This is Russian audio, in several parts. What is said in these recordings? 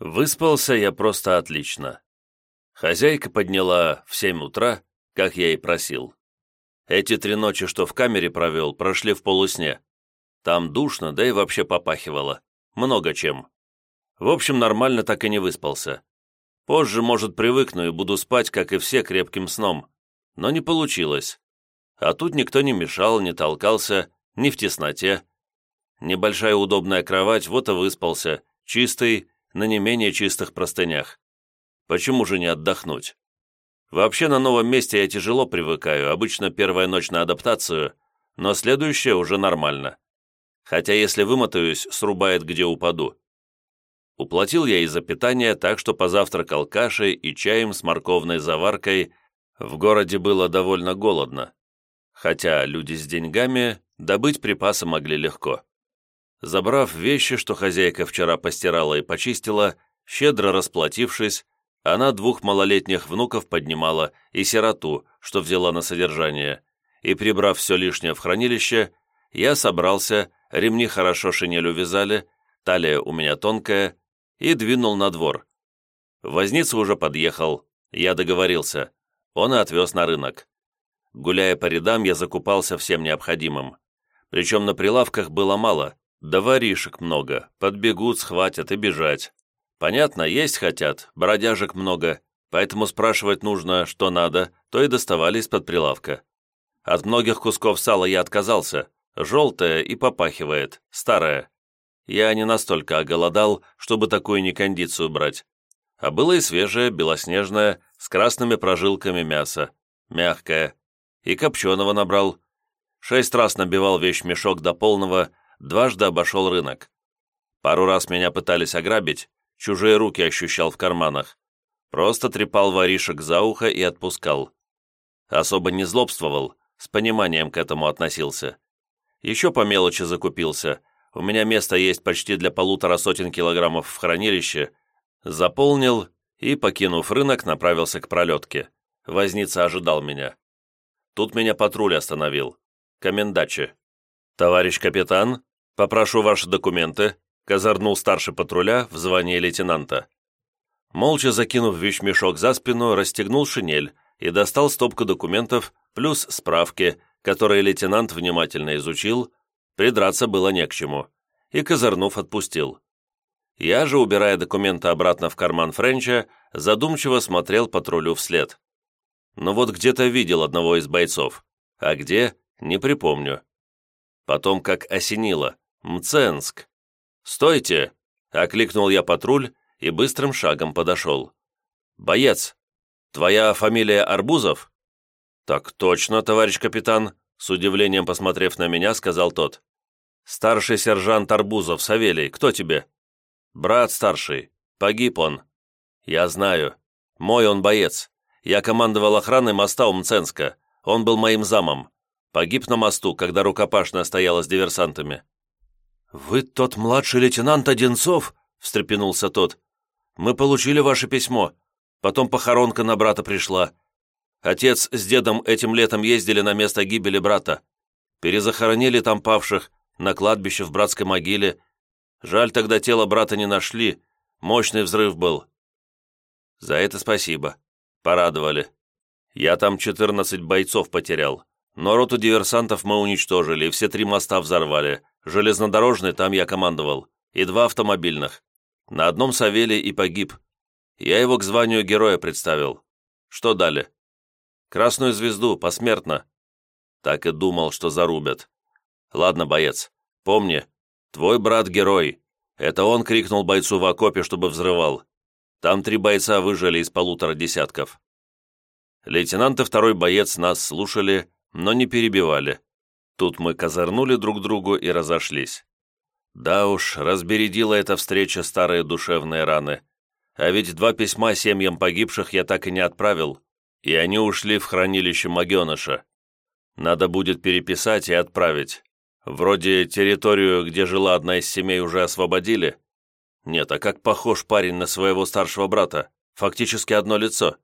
Выспался я просто отлично. Хозяйка подняла в семь утра, как я и просил. Эти три ночи, что в камере провел, прошли в полусне. Там душно, да и вообще попахивало. Много чем. В общем, нормально так и не выспался. Позже, может, привыкну и буду спать, как и все, крепким сном. Но не получилось. А тут никто не мешал, не толкался, ни в тесноте. Небольшая удобная кровать, вот и выспался, чистый, на не менее чистых простынях. Почему же не отдохнуть? Вообще на новом месте я тяжело привыкаю, обычно первая ночь на адаптацию, но следующая уже нормально. Хотя если вымотаюсь, срубает, где упаду. Уплатил я и за питание, так что позавтракал кашей и чаем с морковной заваркой. В городе было довольно голодно. Хотя люди с деньгами добыть припасы могли легко. Забрав вещи, что хозяйка вчера постирала и почистила, щедро расплатившись, она двух малолетних внуков поднимала и сироту, что взяла на содержание, и, прибрав все лишнее в хранилище, я собрался, ремни хорошо шинель увязали, талия у меня тонкая, и двинул на двор. Возница уже подъехал, я договорился, он и отвез на рынок. Гуляя по рядам, я закупался всем необходимым. Причем на прилавках было мало, да воришек много, подбегут, схватят и бежать. Понятно, есть хотят, бродяжек много, поэтому спрашивать нужно, что надо, то и доставали из-под прилавка. От многих кусков сала я отказался, желтое и попахивает, старое. Я не настолько оголодал, чтобы такую некондицию брать. А было и свежее, белоснежное, с красными прожилками мясо, мягкое. И копченого набрал. Шесть раз набивал вещмешок до полного, дважды обошел рынок. Пару раз меня пытались ограбить, чужие руки ощущал в карманах. Просто трепал воришек за ухо и отпускал. Особо не злобствовал, с пониманием к этому относился. Еще по мелочи закупился. У меня место есть почти для полутора сотен килограммов в хранилище. Заполнил и, покинув рынок, направился к пролетке. Возница ожидал меня. Тут меня патруль остановил. Комендачи. «Товарищ капитан, «Попрошу ваши документы», — козырнул старший патруля в звании лейтенанта. Молча закинув вещмешок за спину, расстегнул шинель и достал стопку документов плюс справки, которые лейтенант внимательно изучил, придраться было не к чему, и, козырнув, отпустил. Я же, убирая документы обратно в карман Френча, задумчиво смотрел патрулю вслед. Ну вот где-то видел одного из бойцов, а где — не припомню. Потом как осенило. «Мценск!» «Стойте!» — окликнул я патруль и быстрым шагом подошел. «Боец, твоя фамилия Арбузов?» «Так точно, товарищ капитан», — с удивлением посмотрев на меня, сказал тот. «Старший сержант Арбузов, Савелий, кто тебе?» «Брат старший. Погиб он». «Я знаю. Мой он боец. Я командовал охраной моста у Мценска. Он был моим замом. Погиб на мосту, когда рукопашная стояла с диверсантами. «Вы тот младший лейтенант Одинцов?» — встрепенулся тот. «Мы получили ваше письмо. Потом похоронка на брата пришла. Отец с дедом этим летом ездили на место гибели брата. Перезахоронили там павших, на кладбище в братской могиле. Жаль, тогда тело брата не нашли. Мощный взрыв был. За это спасибо. Порадовали. Я там 14 бойцов потерял. Но роту диверсантов мы уничтожили, все три моста взорвали. Железнодорожный там я командовал. И два автомобильных. На одном Савелий и погиб. Я его к званию героя представил. Что дали? Красную звезду, посмертно. Так и думал, что зарубят. Ладно, боец, помни, твой брат герой. Это он крикнул бойцу в окопе, чтобы взрывал. Там три бойца выжили из полутора десятков. Лейтенант и второй боец нас слушали, но не перебивали. Тут мы козырнули друг другу и разошлись. Да уж, разбередила эта встреча старые душевные раны. А ведь два письма семьям погибших я так и не отправил, и они ушли в хранилище Магеныша. Надо будет переписать и отправить. Вроде территорию, где жила одна из семей, уже освободили. Нет, а как похож парень на своего старшего брата? Фактически одно лицо.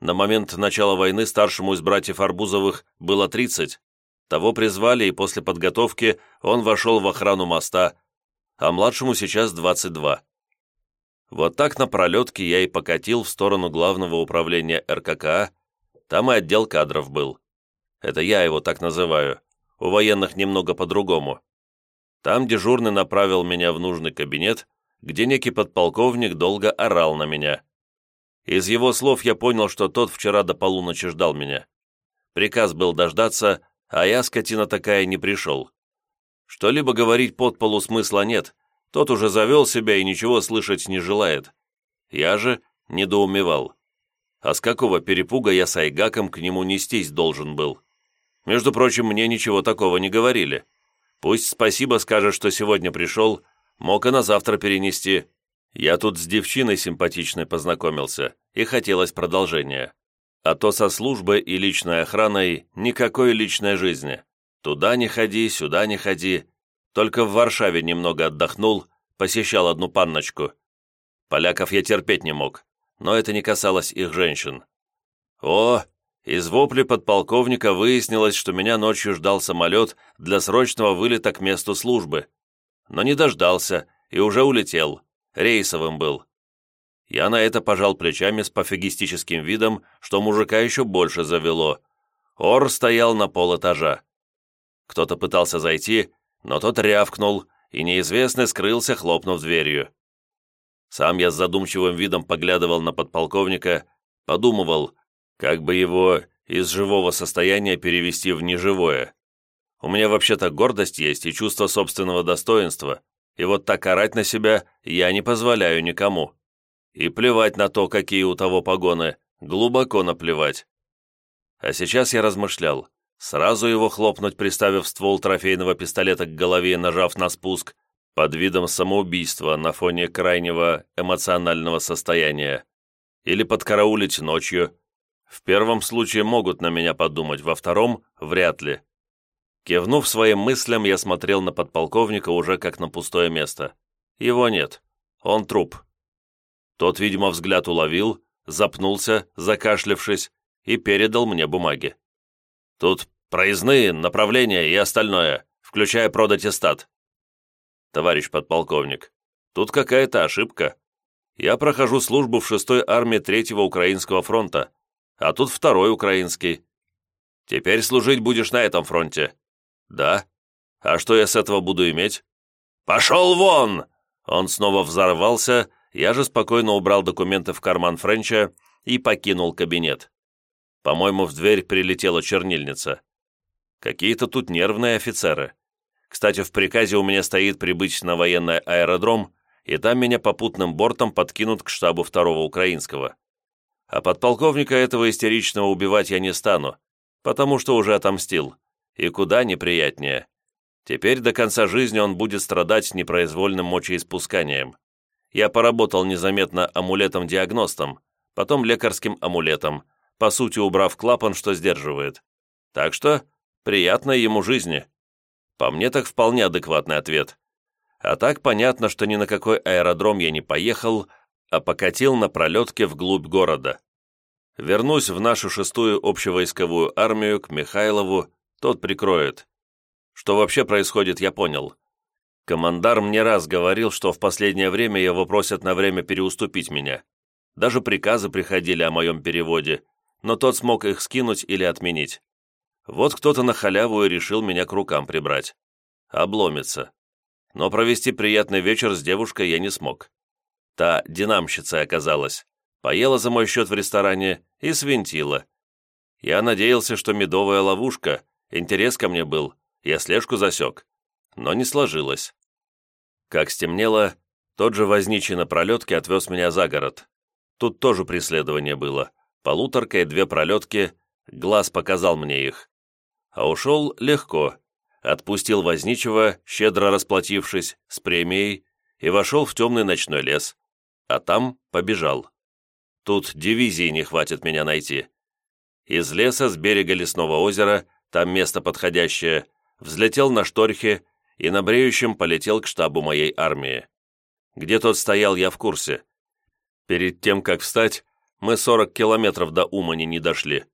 На момент начала войны старшему из братьев Арбузовых было 30. Того призвали, и после подготовки он вошел в охрану моста, а младшему сейчас 22. Вот так на пролетке я и покатил в сторону главного управления РККА, там и отдел кадров был. Это я его так называю, у военных немного по-другому. Там дежурный направил меня в нужный кабинет, где некий подполковник долго орал на меня. Из его слов я понял, что тот вчера до полуночи ждал меня. Приказ был дождаться, а я, скотина такая, не пришел. Что-либо говорить под полу смысла нет, тот уже завел себя и ничего слышать не желает. Я же недоумевал. А с какого перепуга я с Айгаком к нему нестись должен был? Между прочим, мне ничего такого не говорили. Пусть спасибо скажет, что сегодня пришел, мог и на завтра перенести. Я тут с девчиной симпатичной познакомился, и хотелось продолжения. А то со службой и личной охраной никакой личной жизни. Туда не ходи, сюда не ходи. Только в Варшаве немного отдохнул, посещал одну панночку. Поляков я терпеть не мог, но это не касалось их женщин. О, из вопли подполковника выяснилось, что меня ночью ждал самолет для срочного вылета к месту службы. Но не дождался и уже улетел, рейсовым был. Я на это пожал плечами с пофигистическим видом, что мужика еще больше завело. Ор стоял на полэтажа. Кто-то пытался зайти, но тот рявкнул, и неизвестный скрылся, хлопнув дверью. Сам я с задумчивым видом поглядывал на подполковника, подумывал, как бы его из живого состояния перевести в неживое. У меня вообще-то гордость есть и чувство собственного достоинства, и вот так орать на себя я не позволяю никому. И плевать на то, какие у того погоны, глубоко наплевать. А сейчас я размышлял, Сразу его хлопнуть, приставив ствол трофейного пистолета к голове и нажав на спуск, под видом самоубийства на фоне крайнего эмоционального состояния. Или подкараулить ночью. В первом случае могут на меня подумать, во втором – вряд ли. Кивнув своим мыслям, я смотрел на подполковника уже как на пустое место. Его нет. Он труп. Тот, видимо, взгляд уловил, запнулся, закашлявшись, и передал мне бумаги. Тут проездные, направления и остальное, включая продатистат. Товарищ подполковник, тут какая-то ошибка. Я прохожу службу в 6-й армии 3-го Украинского фронта, а тут второй украинский. Теперь служить будешь на этом фронте. Да. А что я с этого буду иметь? Пошел вон! Он снова взорвался, я же спокойно убрал документы в карман Френча и покинул кабинет. По-моему, в дверь прилетела чернильница. Какие-то тут нервные офицеры. Кстати, в приказе у меня стоит прибыть на военный аэродром, и там меня попутным бортом подкинут к штабу второго украинского. А подполковника этого истеричного убивать я не стану, потому что уже отомстил. И куда неприятнее. Теперь до конца жизни он будет страдать непроизвольным мочеиспусканием. Я поработал незаметно амулетом-диагностом, потом лекарским амулетом, по сути убрав клапан, что сдерживает. Так что приятной ему жизни. По мне так вполне адекватный ответ. А так понятно, что ни на какой аэродром я не поехал, а покатил на пролетке вглубь города. Вернусь в нашу шестую общевойсковую армию к Михайлову, тот прикроет. Что вообще происходит, я понял. Командар мне раз говорил, что в последнее время его просят на время переуступить меня. Даже приказы приходили о моем переводе, но тот смог их скинуть или отменить. Вот кто-то на халяву и решил меня к рукам прибрать. Обломится. Но провести приятный вечер с девушкой я не смог. Та динамщица оказалась. Поела за мой счет в ресторане и свинтила. Я надеялся, что медовая ловушка, интерес ко мне был, я слежку засек. Но не сложилось. Как стемнело, тот же возничий на пролетке отвез меня за город. Тут тоже преследование было полуторка и две пролетки, глаз показал мне их. А ушел легко, отпустил возничего, щедро расплатившись, с премией, и вошел в темный ночной лес, а там побежал. Тут дивизии не хватит меня найти. Из леса с берега лесного озера, там место подходящее, взлетел на шторхе и на бреющем полетел к штабу моей армии. Где тот стоял, я в курсе. Перед тем, как встать, мы 40 километров до Умани не дошли.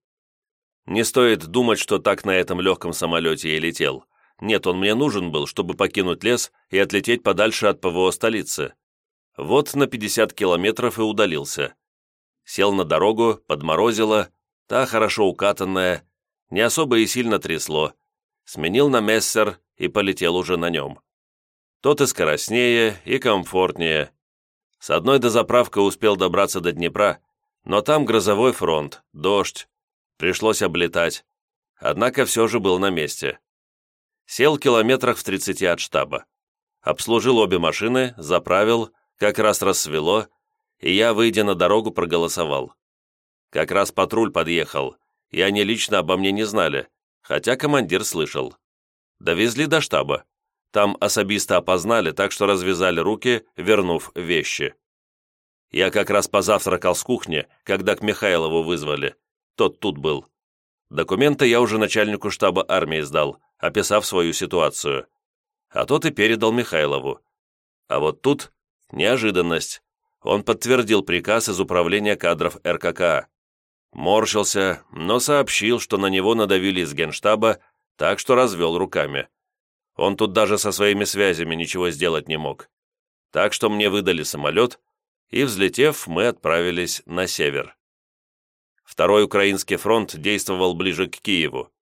Не стоит думать, что так на этом легком самолете я летел. Нет, он мне нужен был, чтобы покинуть лес и отлететь подальше от ПВО столицы. Вот на 50 километров и удалился. Сел на дорогу, подморозило, та хорошо укатанная, не особо и сильно трясло. Сменил на мессер и полетел уже на нем. Тот и скоростнее, и комфортнее. С одной дозаправкой успел добраться до Днепра, но там грозовой фронт, дождь. Пришлось облетать. Однако все же был на месте. Сел километрах в 30 от штаба. Обслужил обе машины, заправил, как раз рассвело, и я, выйдя на дорогу, проголосовал. Как раз патруль подъехал, и они лично обо мне не знали, хотя командир слышал. Довезли до штаба. Там особисто опознали, так что развязали руки, вернув вещи. Я как раз позавтракал с кухни, когда к Михайлову вызвали. Тот тут был. Документы я уже начальнику штаба армии сдал, описав свою ситуацию. А тот и передал Михайлову. А вот тут неожиданность. Он подтвердил приказ из управления кадров РКК. Морщился, но сообщил, что на него надавили из генштаба, так что развел руками. Он тут даже со своими связями ничего сделать не мог. Так что мне выдали самолет, и, взлетев, мы отправились на север. Второй Украинский фронт действовал ближе к Киеву,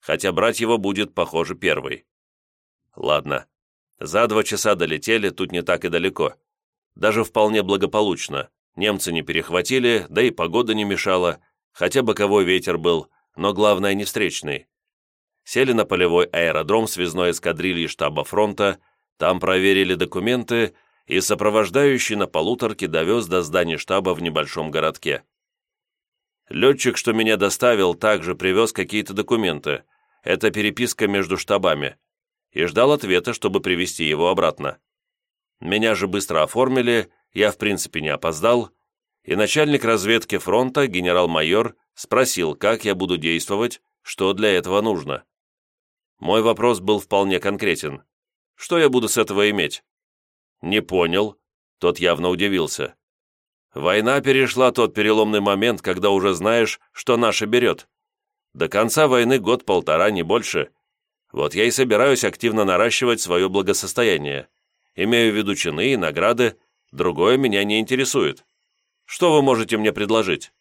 хотя брать его будет, похоже, первый. Ладно, за два часа долетели, тут не так и далеко. Даже вполне благополучно. Немцы не перехватили, да и погода не мешала, хотя боковой ветер был, но главное не встречный. Сели на полевой аэродром связной эскадрильи штаба фронта, там проверили документы и сопровождающий на полуторке довез до здания штаба в небольшом городке. Летчик, что меня доставил, также привез какие-то документы. Это переписка между штабами. И ждал ответа, чтобы привести его обратно. Меня же быстро оформили, я в принципе не опоздал, и начальник разведки фронта, генерал-майор, спросил, как я буду действовать, что для этого нужно. Мой вопрос был вполне конкретен. Что я буду с этого иметь? «Не понял». Тот явно удивился. «Война перешла тот переломный момент, когда уже знаешь, что наша берет. До конца войны год-полтора, не больше. Вот я и собираюсь активно наращивать свое благосостояние. Имею в виду чины и награды, другое меня не интересует. Что вы можете мне предложить?»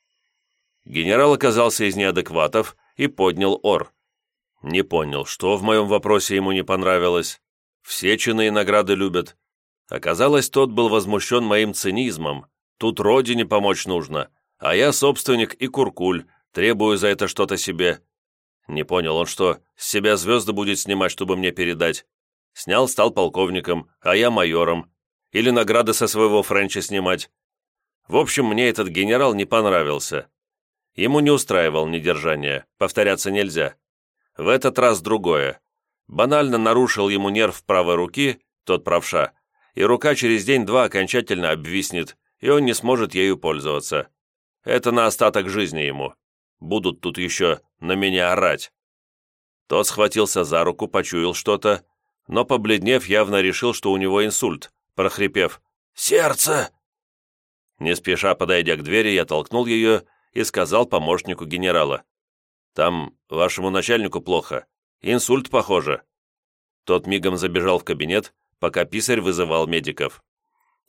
Генерал оказался из неадекватов и поднял ор. Не понял, что в моем вопросе ему не понравилось. Все чины и награды любят, Оказалось, тот был возмущен моим цинизмом. Тут родине помочь нужно, а я собственник и куркуль, требую за это что-то себе. Не понял он, что с себя звезды будет снимать, чтобы мне передать. Снял, стал полковником, а я майором. Или награды со своего френча снимать. В общем, мне этот генерал не понравился. Ему не устраивал недержание, повторяться нельзя. В этот раз другое. Банально нарушил ему нерв правой руки, тот правша, и рука через день-два окончательно обвиснет, и он не сможет ею пользоваться. Это на остаток жизни ему. Будут тут еще на меня орать. Тот схватился за руку, почуял что-то, но, побледнев, явно решил, что у него инсульт, прохрипев «Сердце!». Не спеша подойдя к двери, я толкнул ее и сказал помощнику генерала. «Там вашему начальнику плохо. Инсульт, похоже». Тот мигом забежал в кабинет, пока писарь вызывал медиков.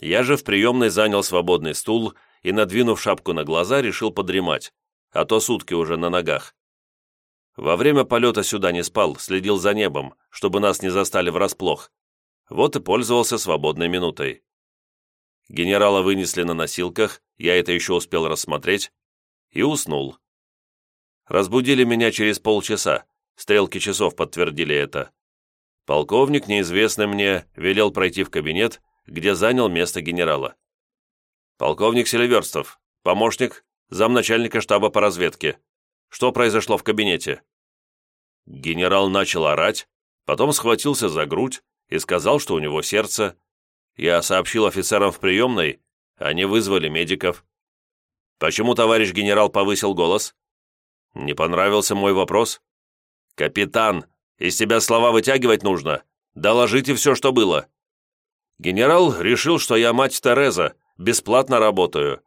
Я же в приемной занял свободный стул и, надвинув шапку на глаза, решил подремать, а то сутки уже на ногах. Во время полета сюда не спал, следил за небом, чтобы нас не застали врасплох. Вот и пользовался свободной минутой. Генерала вынесли на носилках, я это еще успел рассмотреть, и уснул. Разбудили меня через полчаса, стрелки часов подтвердили это. Полковник, неизвестный мне, велел пройти в кабинет, где занял место генерала. Полковник Селиверстов, помощник, замначальника штаба по разведке. Что произошло в кабинете? Генерал начал орать, потом схватился за грудь и сказал, что у него сердце. Я сообщил офицерам в приемной, они вызвали медиков. Почему товарищ генерал повысил голос? Не понравился мой вопрос? «Капитан, из тебя слова вытягивать нужно. Доложите все, что было». Генерал решил, что я мать Тереза, бесплатно работаю.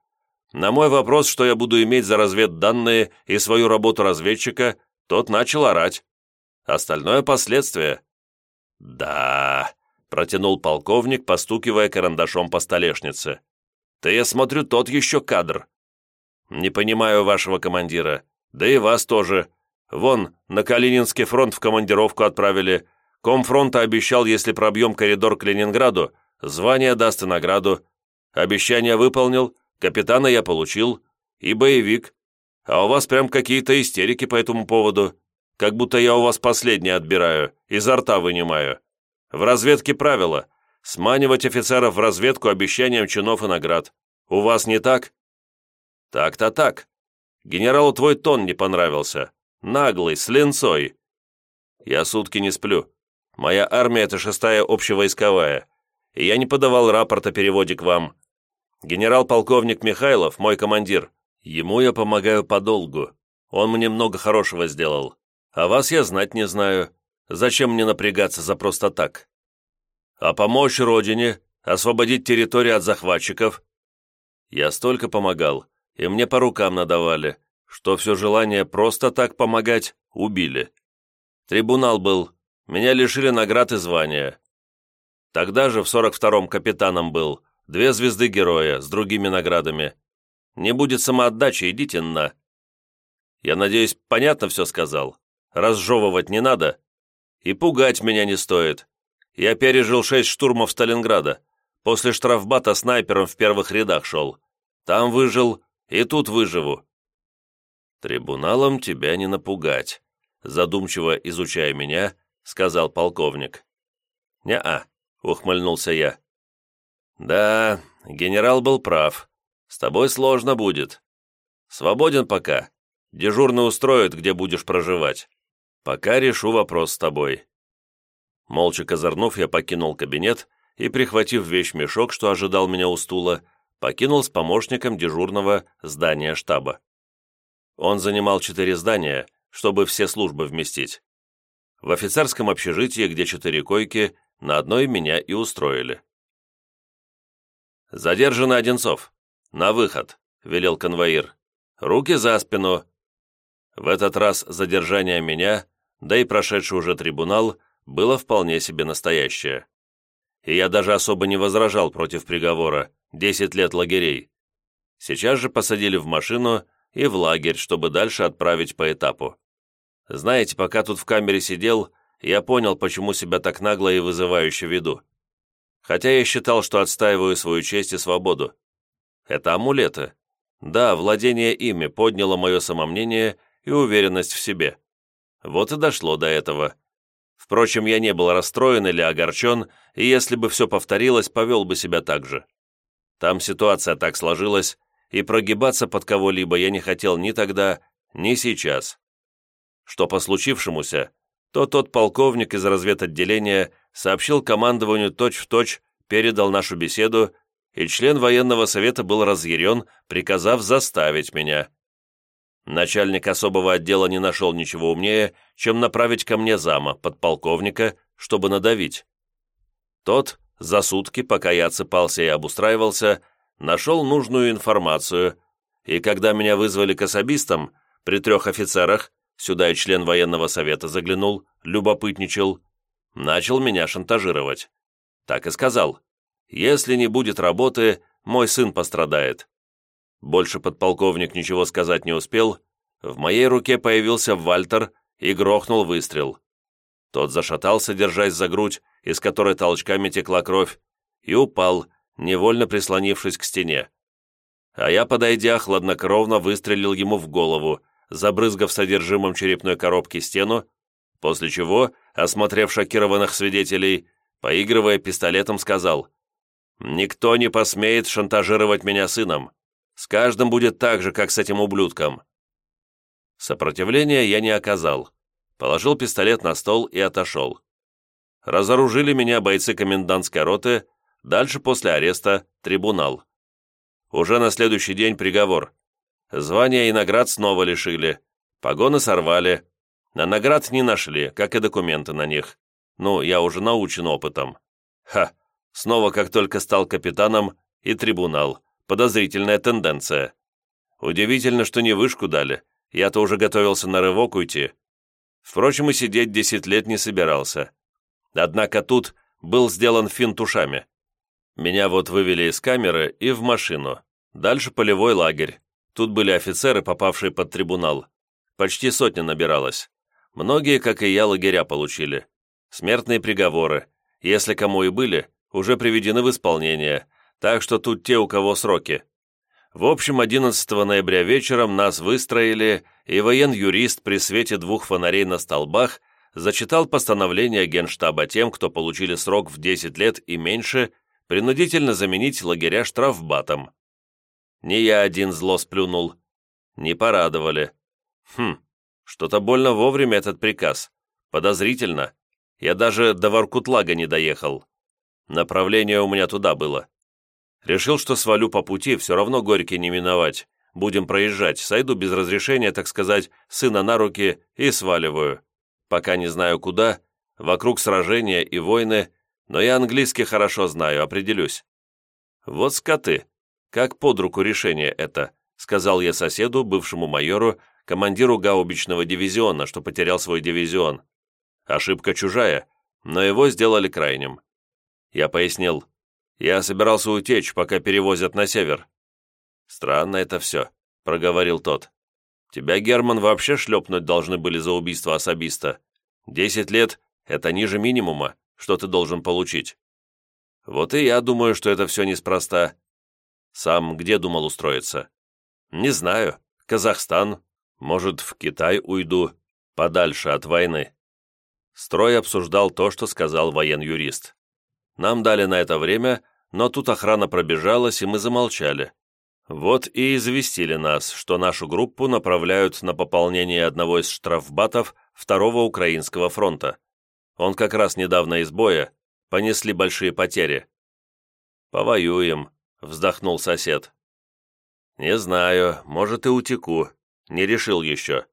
На мой вопрос, что я буду иметь за разведданные и свою работу разведчика, тот начал орать. Остальное последствие. Да, протянул полковник, постукивая карандашом по столешнице. «Ты, я смотрю, тот еще кадр». «Не понимаю вашего командира. Да и вас тоже. Вон, на Калининский фронт в командировку отправили. Комфронта обещал, если пробьем коридор к Ленинграду, звание даст и награду. Обещание выполнил, капитана я получил. И боевик. А у вас прям какие-то истерики по этому поводу. Как будто я у вас последнее отбираю, изо рта вынимаю. В разведке правило – сманивать офицеров в разведку обещанием чинов и наград. У вас не так? Так-то так. Генералу твой тон не понравился. Наглый, с линцой. Я сутки не сплю. Моя армия – это шестая общевойсковая, и я не подавал рапорт о переводе к вам. Генерал-полковник Михайлов – мой командир. Ему я помогаю подолгу. Он мне много хорошего сделал. А вас я знать не знаю. Зачем мне напрягаться за просто так? А помочь родине, освободить территорию от захватчиков? Я столько помогал, и мне по рукам надавали, что все желание просто так помогать убили. Трибунал был, меня лишили наград и звания. Тогда же в 42-м капитаном был, две звезды героя с другими наградами. Не будет самоотдачи, идите на. Я надеюсь, понятно все сказал? Разжевывать не надо? И пугать меня не стоит. Я пережил шесть штурмов Сталинграда. После штрафбата снайпером в первых рядах шел. Там выжил, и тут выживу. Трибуналом тебя не напугать. Задумчиво изучая меня, — сказал полковник. «Не-а», — ухмыльнулся я. «Да, генерал был прав. С тобой сложно будет. Свободен пока. Дежурный устроит, где будешь проживать. Пока решу вопрос с тобой». Молча козырнув, я покинул кабинет и, прихватив вещмешок, что ожидал меня у стула, покинул с помощником дежурного здания штаба. Он занимал четыре здания, чтобы все службы вместить. В офицерском общежитии, где четыре койки, на одной меня и устроили. «Задержанный Одинцов! На выход!» — велел конвоир. «Руки за спину!» В этот раз задержание меня, да и прошедший уже трибунал, было вполне себе настоящее. И я даже особо не возражал против приговора «десять лет лагерей». Сейчас же посадили в машину и в лагерь, чтобы дальше отправить по этапу. Знаете, пока тут в камере сидел, я понял, почему себя так нагло и вызывающе веду. Хотя я считал, что отстаиваю свою честь и свободу. Это амулеты. Да, владение ими подняло мое самомнение и уверенность в себе. Вот и дошло до этого. Впрочем, я не был расстроен или огорчен, и если бы все повторилось, повел бы себя так же. Там ситуация так сложилась, и прогибаться под кого-либо я не хотел ни тогда, ни сейчас что по случившемуся, то тот полковник из разведотделения сообщил командованию точь-в-точь, точь, передал нашу беседу, и член военного совета был разъярен, приказав заставить меня. Начальник особого отдела не нашел ничего умнее, чем направить ко мне зама, подполковника, чтобы надавить. Тот, за сутки, пока я отсыпался и обустраивался, нашел нужную информацию, и когда меня вызвали к особистам, при трех офицерах, сюда и член военного совета заглянул, любопытничал, начал меня шантажировать. Так и сказал, если не будет работы, мой сын пострадает. Больше подполковник ничего сказать не успел, в моей руке появился Вальтер и грохнул выстрел. Тот зашатался, держась за грудь, из которой толчками текла кровь, и упал, невольно прислонившись к стене. А я, подойдя, хладнокровно выстрелил ему в голову, забрызгав содержимым черепной коробки стену, после чего, осмотрев шокированных свидетелей, поигрывая пистолетом, сказал «Никто не посмеет шантажировать меня сыном. С каждым будет так же, как с этим ублюдком». Сопротивления я не оказал. Положил пистолет на стол и отошел. Разоружили меня бойцы комендантской роты, дальше после ареста – трибунал. Уже на следующий день приговор. Звания и наград снова лишили. Погоны сорвали. На наград не нашли, как и документы на них. Ну, я уже научен опытом. Ха, снова как только стал капитаном и трибунал. Подозрительная тенденция. Удивительно, что не вышку дали. Я-то уже готовился на рывок уйти. Впрочем, и сидеть десять лет не собирался. Однако тут был сделан финт ушами. Меня вот вывели из камеры и в машину. Дальше полевой лагерь. Тут были офицеры, попавшие под трибунал. Почти сотня набиралась. Многие, как и я, лагеря получили. Смертные приговоры, если кому и были, уже приведены в исполнение, так что тут те, у кого сроки. В общем, 11 ноября вечером нас выстроили, и воен-юрист при свете двух фонарей на столбах зачитал постановление Генштаба тем, кто получили срок в 10 лет и меньше, принудительно заменить лагеря штрафбатом. Не я один зло сплюнул. Не порадовали. Хм, что-то больно вовремя этот приказ. Подозрительно. Я даже до Воркутлага не доехал. Направление у меня туда было. Решил, что свалю по пути, все равно горький не миновать. Будем проезжать, сойду без разрешения, так сказать, сына на руки и сваливаю. Пока не знаю куда, вокруг сражения и войны, но я английский хорошо знаю, определюсь. Вот скоты, как под руку решение это, сказал я соседу, бывшему майору, командиру гаубичного дивизиона, что потерял свой дивизион. Ошибка чужая, но его сделали крайним. Я пояснил, я собирался утечь, пока перевозят на север. Странно это все, проговорил тот. Тебя, Герман, вообще шлепнуть должны были за убийство особиста. Десять лет — это ниже минимума, что ты должен получить. Вот и я думаю, что это все неспроста. Сам где думал устроиться? Не знаю. Казахстан, может, в Китай уйду, подальше от войны». Строй обсуждал то, что сказал воен-юрист. Нам дали на это время, но тут охрана пробежалась, и мы замолчали. Вот и известили нас, что нашу группу направляют на пополнение одного из штрафбатов Второго Украинского фронта. Он как раз недавно из боя, понесли большие потери. «Повоюем», — вздохнул сосед. «Не знаю, может и утеку. Не решил еще.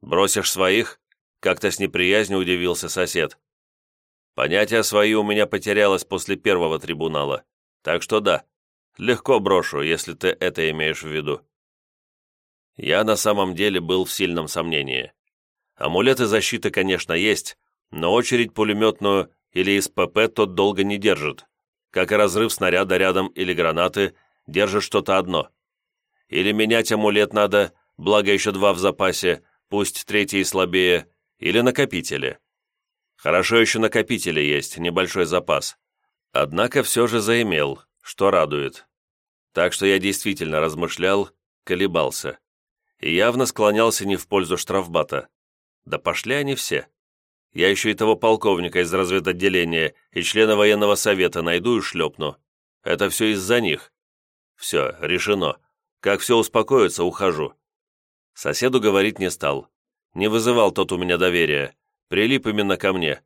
Бросишь своих? Как-то с неприязнью удивился сосед. Понятие свои у меня потерялось после первого трибунала. Так что да, легко брошу, если ты это имеешь в виду. Я на самом деле был в сильном сомнении. Амулеты защиты, конечно, есть, но очередь пулеметную или из ПП тот долго не держит, как и разрыв снаряда рядом или гранаты держит что-то одно. Или менять амулет надо, благо еще два в запасе, пусть третий слабее, или накопители. Хорошо еще накопители есть, небольшой запас. Однако все же заимел, что радует. Так что я действительно размышлял, колебался. И явно склонялся не в пользу штрафбата. Да пошли они все. Я еще и того полковника из разведотделения и члена военного совета найду и шлепну. Это все из-за них. Все, решено. Как все успокоится, ухожу. Соседу говорить не стал. Не вызывал тот у меня доверия. Прилип именно ко мне.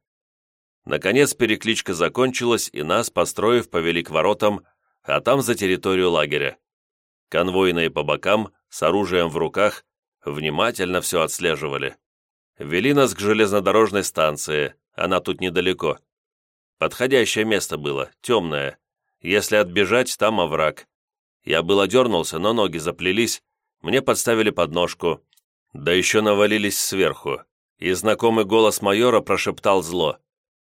Наконец перекличка закончилась, и нас, построив, повели к воротам, а там за территорию лагеря. Конвойные по бокам, с оружием в руках, внимательно все отслеживали. Вели нас к железнодорожной станции, она тут недалеко. Подходящее место было, темное. Если отбежать, там овраг. Я было дернулся, но ноги заплелись, мне подставили подножку, да еще навалились сверху, и знакомый голос майора прошептал зло.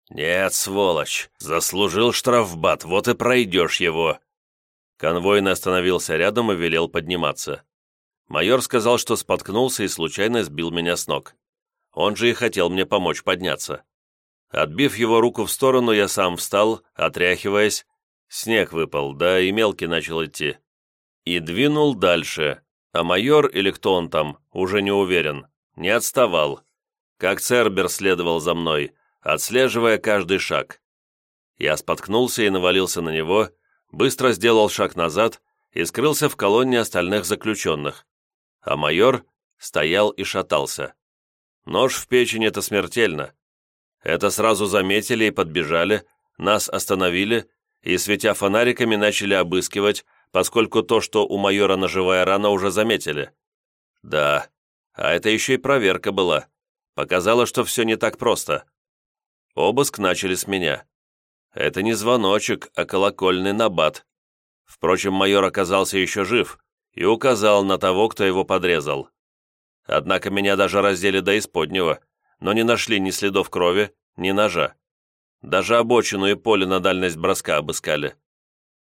«Нет, сволочь, заслужил штрафбат, вот и пройдешь его». Конвойный остановился рядом и велел подниматься. Майор сказал, что споткнулся и случайно сбил меня с ног. Он же и хотел мне помочь подняться. Отбив его руку в сторону, я сам встал, отряхиваясь. Снег выпал, да и мелкий начал идти. И двинул дальше, а майор или кто он там, уже не уверен, не отставал. Как Цербер следовал за мной, отслеживая каждый шаг. Я споткнулся и навалился на него, быстро сделал шаг назад и скрылся в колонне остальных заключенных. А майор стоял и шатался. Нож в печень – это смертельно. Это сразу заметили и подбежали, нас остановили и, светя фонариками, начали обыскивать, поскольку то, что у майора ножевая рана, уже заметили. Да, а это еще и проверка была. Показало, что все не так просто. Обыск начали с меня. Это не звоночек, а колокольный набат. Впрочем, майор оказался еще жив и указал на того, кто его подрезал. Однако меня даже раздели до исподнего, но не нашли ни следов крови, ни ножа. Даже обочину и поле на дальность броска обыскали.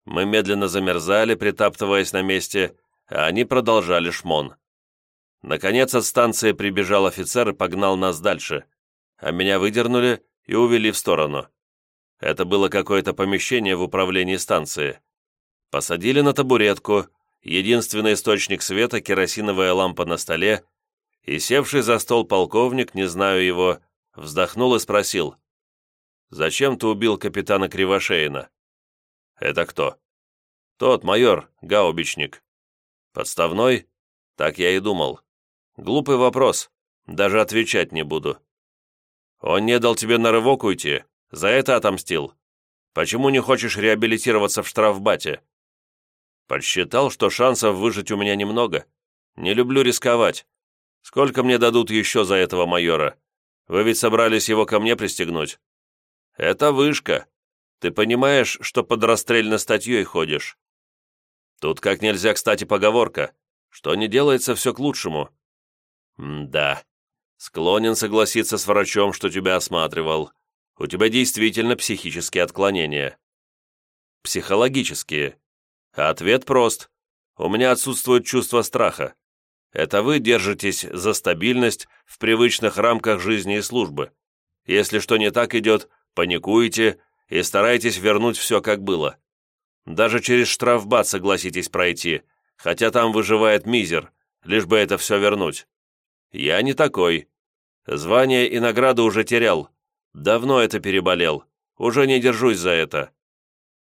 Мы медленно замерзали, притаптываясь на месте, а они продолжали шмон. Наконец от станции прибежал офицер и погнал нас дальше, а меня выдернули и увели в сторону. Это было какое-то помещение в управлении станции. Посадили на табуретку, единственный источник света – керосиновая лампа на столе, и севший за стол полковник, не знаю его, вздохнул и спросил, «Зачем ты убил капитана Кривошеина?» «Это кто?» «Тот майор, гаубичник». «Подставной?» «Так я и думал. Глупый вопрос, даже отвечать не буду». «Он не дал тебе на рывок уйти, за это отомстил. Почему не хочешь реабилитироваться в штрафбате?» Подсчитал, что шансов выжить у меня немного. Не люблю рисковать. Сколько мне дадут еще за этого майора? Вы ведь собрались его ко мне пристегнуть?» «Это вышка. Ты понимаешь, что под расстрельной статьей ходишь?» Тут как нельзя кстати поговорка, что не делается все к лучшему. Да, склонен согласиться с врачом, что тебя осматривал. У тебя действительно психические отклонения. Психологические. Ответ прост. У меня отсутствует чувство страха. Это вы держитесь за стабильность в привычных рамках жизни и службы. Если что не так идет, паникуете и стараетесь вернуть все, как было. Даже через штрафбат согласитесь пройти, хотя там выживает мизер, лишь бы это все вернуть. Я не такой. Звание и награду уже терял. Давно это переболел. Уже не держусь за это.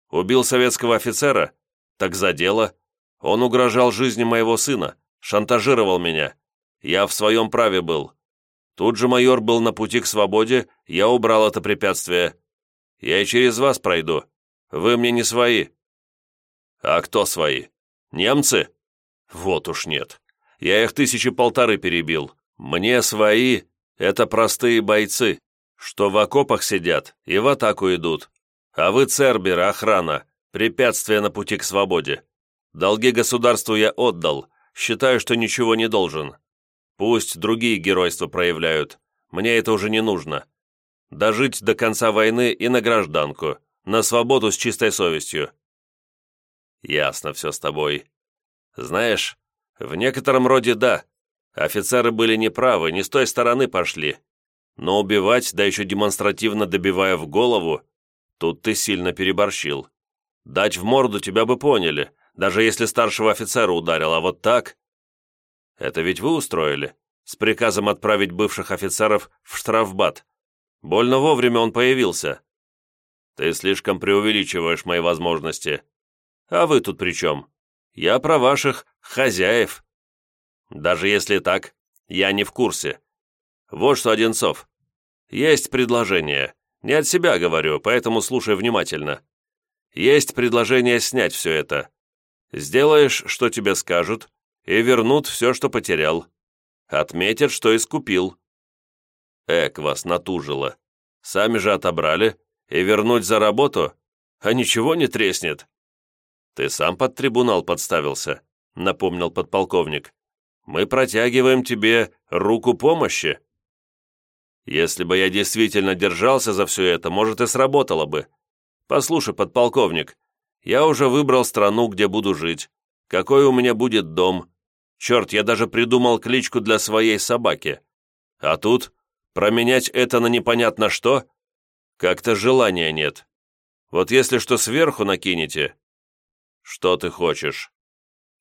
Убил советского офицера? Так за дело. Он угрожал жизни моего сына шантажировал меня. Я в своем праве был. Тут же майор был на пути к свободе, я убрал это препятствие. Я и через вас пройду. Вы мне не свои». «А кто свои? Немцы?» «Вот уж нет. Я их тысячи полторы перебил. Мне свои — это простые бойцы, что в окопах сидят и в атаку идут. А вы, Цербер, охрана, препятствие на пути к свободе. Долги государству я отдал, Считаю, что ничего не должен. Пусть другие геройства проявляют. Мне это уже не нужно. Дожить до конца войны и на гражданку, на свободу с чистой совестью. Ясно все с тобой. Знаешь, в некотором роде да. Офицеры были неправы, не с той стороны пошли. Но убивать, да еще демонстративно добивая в голову, тут ты сильно переборщил. Дать в морду тебя бы поняли, даже если старшего офицера ударил, а вот так... Это ведь вы устроили, с приказом отправить бывших офицеров в штрафбат. Больно вовремя он появился. Ты слишком преувеличиваешь мои возможности. А вы тут при чем? Я про ваших хозяев. Даже если так, я не в курсе. Вот что, Одинцов, есть предложение. Не от себя говорю, поэтому слушай внимательно. Есть предложение снять все это. Сделаешь, что тебе скажут, и вернут все, что потерял. Отметят, что искупил. Эк, вас натужило. Сами же отобрали, и вернуть за работу, а ничего не треснет. Ты сам под трибунал подставился, напомнил подполковник. Мы протягиваем тебе руку помощи. Если бы я действительно держался за все это, может, и сработало бы. Послушай, подполковник, я уже выбрал страну, где буду жить. Какой у меня будет дом. Черт, я даже придумал кличку для своей собаки. А тут променять это на непонятно что? Как-то желания нет. Вот если что сверху накинете... Что ты хочешь?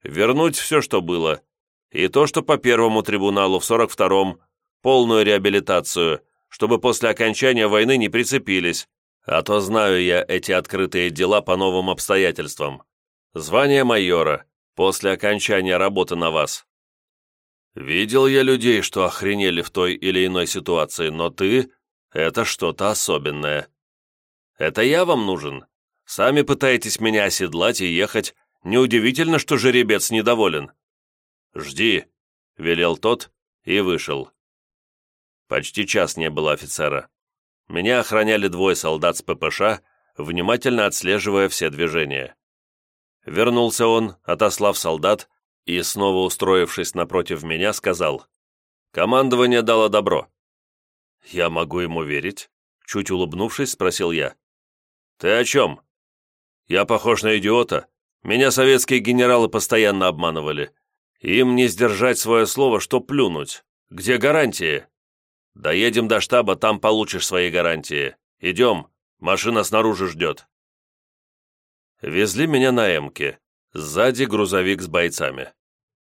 Вернуть все, что было. И то, что по первому трибуналу в 42-м, полную реабилитацию, чтобы после окончания войны не прицепились, а то знаю я эти открытые дела по новым обстоятельствам. Звание майора, после окончания работы на вас. Видел я людей, что охренели в той или иной ситуации, но ты — это что-то особенное. Это я вам нужен? Сами пытаетесь меня оседлать и ехать. Неудивительно, что жеребец недоволен. Жди, — велел тот и вышел. Почти час не было офицера. Меня охраняли двое солдат с ППШ, внимательно отслеживая все движения. Вернулся он, отослав солдат, и, снова устроившись напротив меня, сказал, «Командование дало добро». «Я могу ему верить? Чуть улыбнувшись, спросил я. «Ты о чем?» «Я похож на идиота. Меня советские генералы постоянно обманывали. Им не сдержать свое слово, что плюнуть. Где гарантии?» «Доедем до штаба, там получишь свои гарантии. Идем, машина снаружи ждет». Везли меня на «Эмке». Сзади грузовик с бойцами.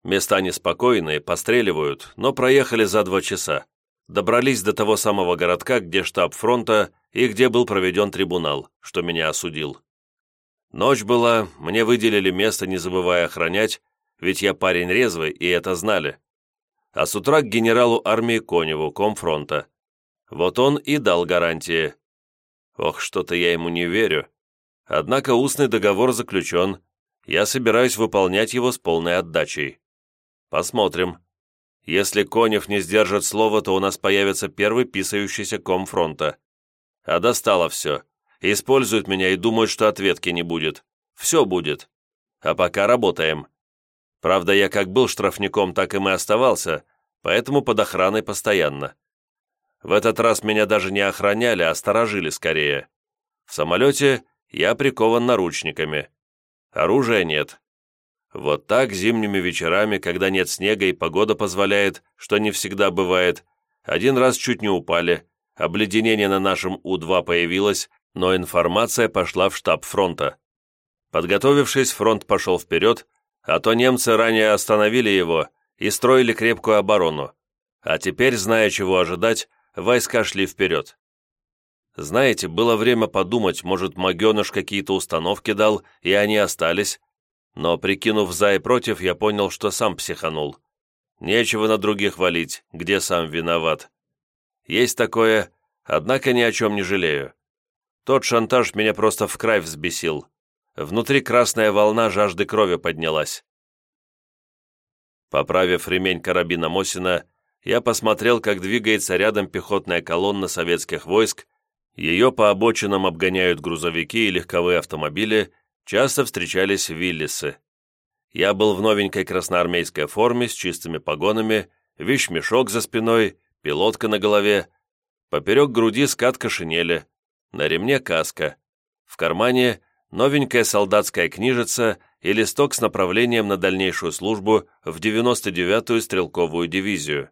Места неспокойные, постреливают, но проехали за два часа. Добрались до того самого городка, где штаб фронта и где был проведен трибунал, что меня осудил. Ночь была, мне выделили место, не забывая охранять, ведь я парень резвый, и это знали. А с утра к генералу армии Коневу, комфронта. Вот он и дал гарантии. Ох, что-то я ему не верю. Однако устный договор заключен, я собираюсь выполнять его с полной отдачей. Посмотрим. Если Конев не сдержит слова, то у нас появится первый писающийся ком фронта. А достало все. Используют меня и думают, что ответки не будет. Все будет. А пока работаем. Правда, я как был штрафником, так и мы оставался, поэтому под охраной постоянно. В этот раз меня даже не охраняли, а сторожили скорее. В самолете я прикован наручниками. Оружия нет. Вот так зимними вечерами, когда нет снега и погода позволяет, что не всегда бывает, один раз чуть не упали, обледенение на нашем У-2 появилось, но информация пошла в штаб фронта. Подготовившись, фронт пошел вперед, а то немцы ранее остановили его и строили крепкую оборону, а теперь, зная, чего ожидать, войска шли вперед. Знаете, было время подумать, может, Магеныш какие-то установки дал, и они остались, но, прикинув за и против, я понял, что сам психанул. Нечего на других валить, где сам виноват. Есть такое, однако ни о чем не жалею. Тот шантаж меня просто в край взбесил. Внутри красная волна жажды крови поднялась. Поправив ремень карабина Мосина, я посмотрел, как двигается рядом пехотная колонна советских войск, ее по обочинам обгоняют грузовики и легковые автомобили, часто встречались Виллисы. Я был в новенькой красноармейской форме с чистыми погонами, вещмешок за спиной, пилотка на голове, поперек груди скатка шинели, на ремне каска, в кармане новенькая солдатская книжица и листок с направлением на дальнейшую службу в 99-ю стрелковую дивизию.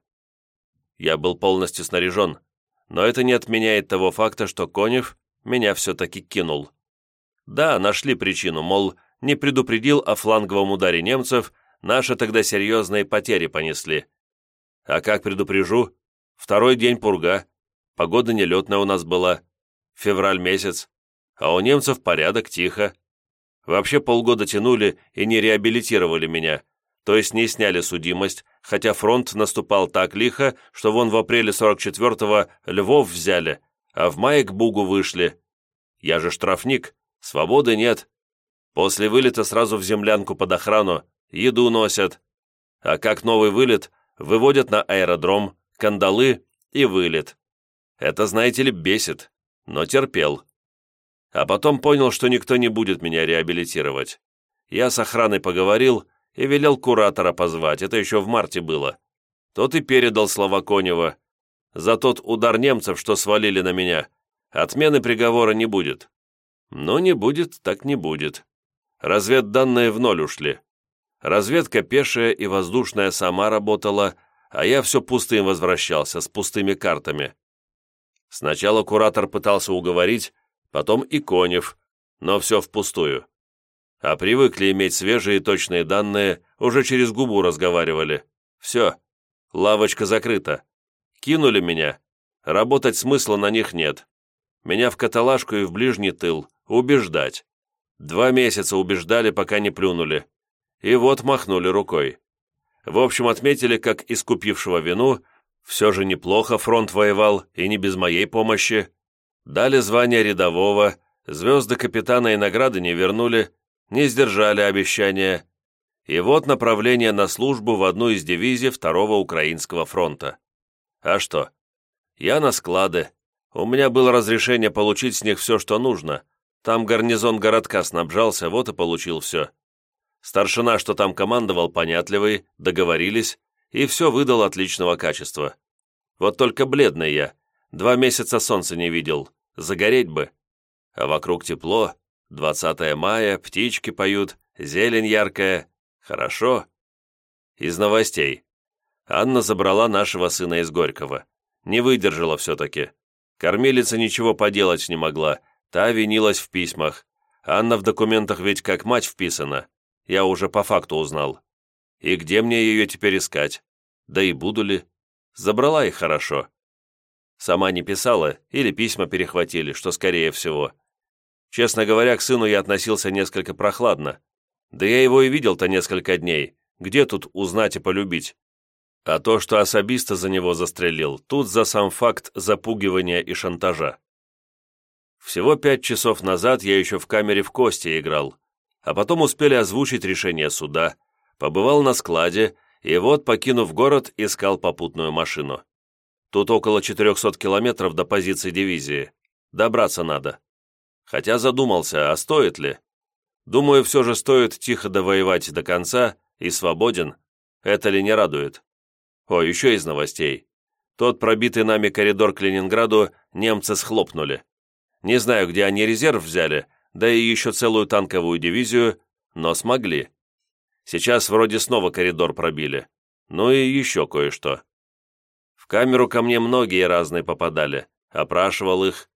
Я был полностью снаряжен, но это не отменяет того факта, что Конев меня все-таки кинул. Да, нашли причину, мол, не предупредил о фланговом ударе немцев, наши тогда серьезные потери понесли. А как предупрежу? Второй день пурга, погода нелетная у нас была, февраль месяц, а у немцев порядок, тихо. Вообще полгода тянули и не реабилитировали меня, то есть не сняли судимость, хотя фронт наступал так лихо, что вон в апреле 44-го Львов взяли, а в мае к Бугу вышли. Я же штрафник, Свободы нет. После вылета сразу в землянку под охрану, еду носят. А как новый вылет, выводят на аэродром, кандалы и вылет. Это, знаете ли, бесит, но терпел. А потом понял, что никто не будет меня реабилитировать. Я с охраной поговорил и велел куратора позвать, это еще в марте было. Тот и передал слова Конева. За тот удар немцев, что свалили на меня, отмены приговора не будет. Но не будет, так не будет. Разведданные в ноль ушли. Разведка пешая и воздушная сама работала, а я все пустым возвращался, с пустыми картами. Сначала куратор пытался уговорить, потом и Конев, но все впустую. А привыкли иметь свежие точные данные, уже через губу разговаривали. Все, лавочка закрыта. Кинули меня. Работать смысла на них нет. Меня в каталажку и в ближний тыл. Убеждать. Два месяца убеждали, пока не плюнули. И вот махнули рукой. В общем, отметили, как искупившего вину, все же неплохо фронт воевал, и не без моей помощи. Дали звание рядового, звезды капитана и награды не вернули, не сдержали обещания. И вот направление на службу в одну из дивизий Второго Украинского фронта. А что? Я на склады. У меня было разрешение получить с них все, что нужно, там гарнизон городка снабжался, вот и получил все. Старшина, что там командовал, понятливый, договорились, и все выдал отличного качества. Вот только бледный я, два месяца солнца не видел, загореть бы. А вокруг тепло, 20 мая, птички поют, зелень яркая. Хорошо. Из новостей. Анна забрала нашего сына из Горького. Не выдержала все-таки. Кормилица ничего поделать не могла, та винилась в письмах. Анна в документах ведь как мать вписана. Я уже по факту узнал. И где мне ее теперь искать? Да и буду ли? Забрала их хорошо. Сама не писала или письма перехватили, что скорее всего. Честно говоря, к сыну я относился несколько прохладно. Да я его и видел-то несколько дней. Где тут узнать и полюбить? А то, что особиста за него застрелил, тут за сам факт запугивания и шантажа. Всего пять часов назад я еще в камере в кости играл, а потом успели озвучить решение суда, побывал на складе и вот, покинув город, искал попутную машину. Тут около 400 километров до позиции дивизии. Добраться надо. Хотя задумался, а стоит ли? Думаю, все же стоит тихо довоевать до конца и свободен. Это ли не радует? О, еще из новостей. Тот пробитый нами коридор к Ленинграду немцы схлопнули. Не знаю, где они резерв взяли, да и еще целую танковую дивизию, но смогли. Сейчас вроде снова коридор пробили. Ну и еще кое-что. В камеру ко мне многие разные попадали. Опрашивал их.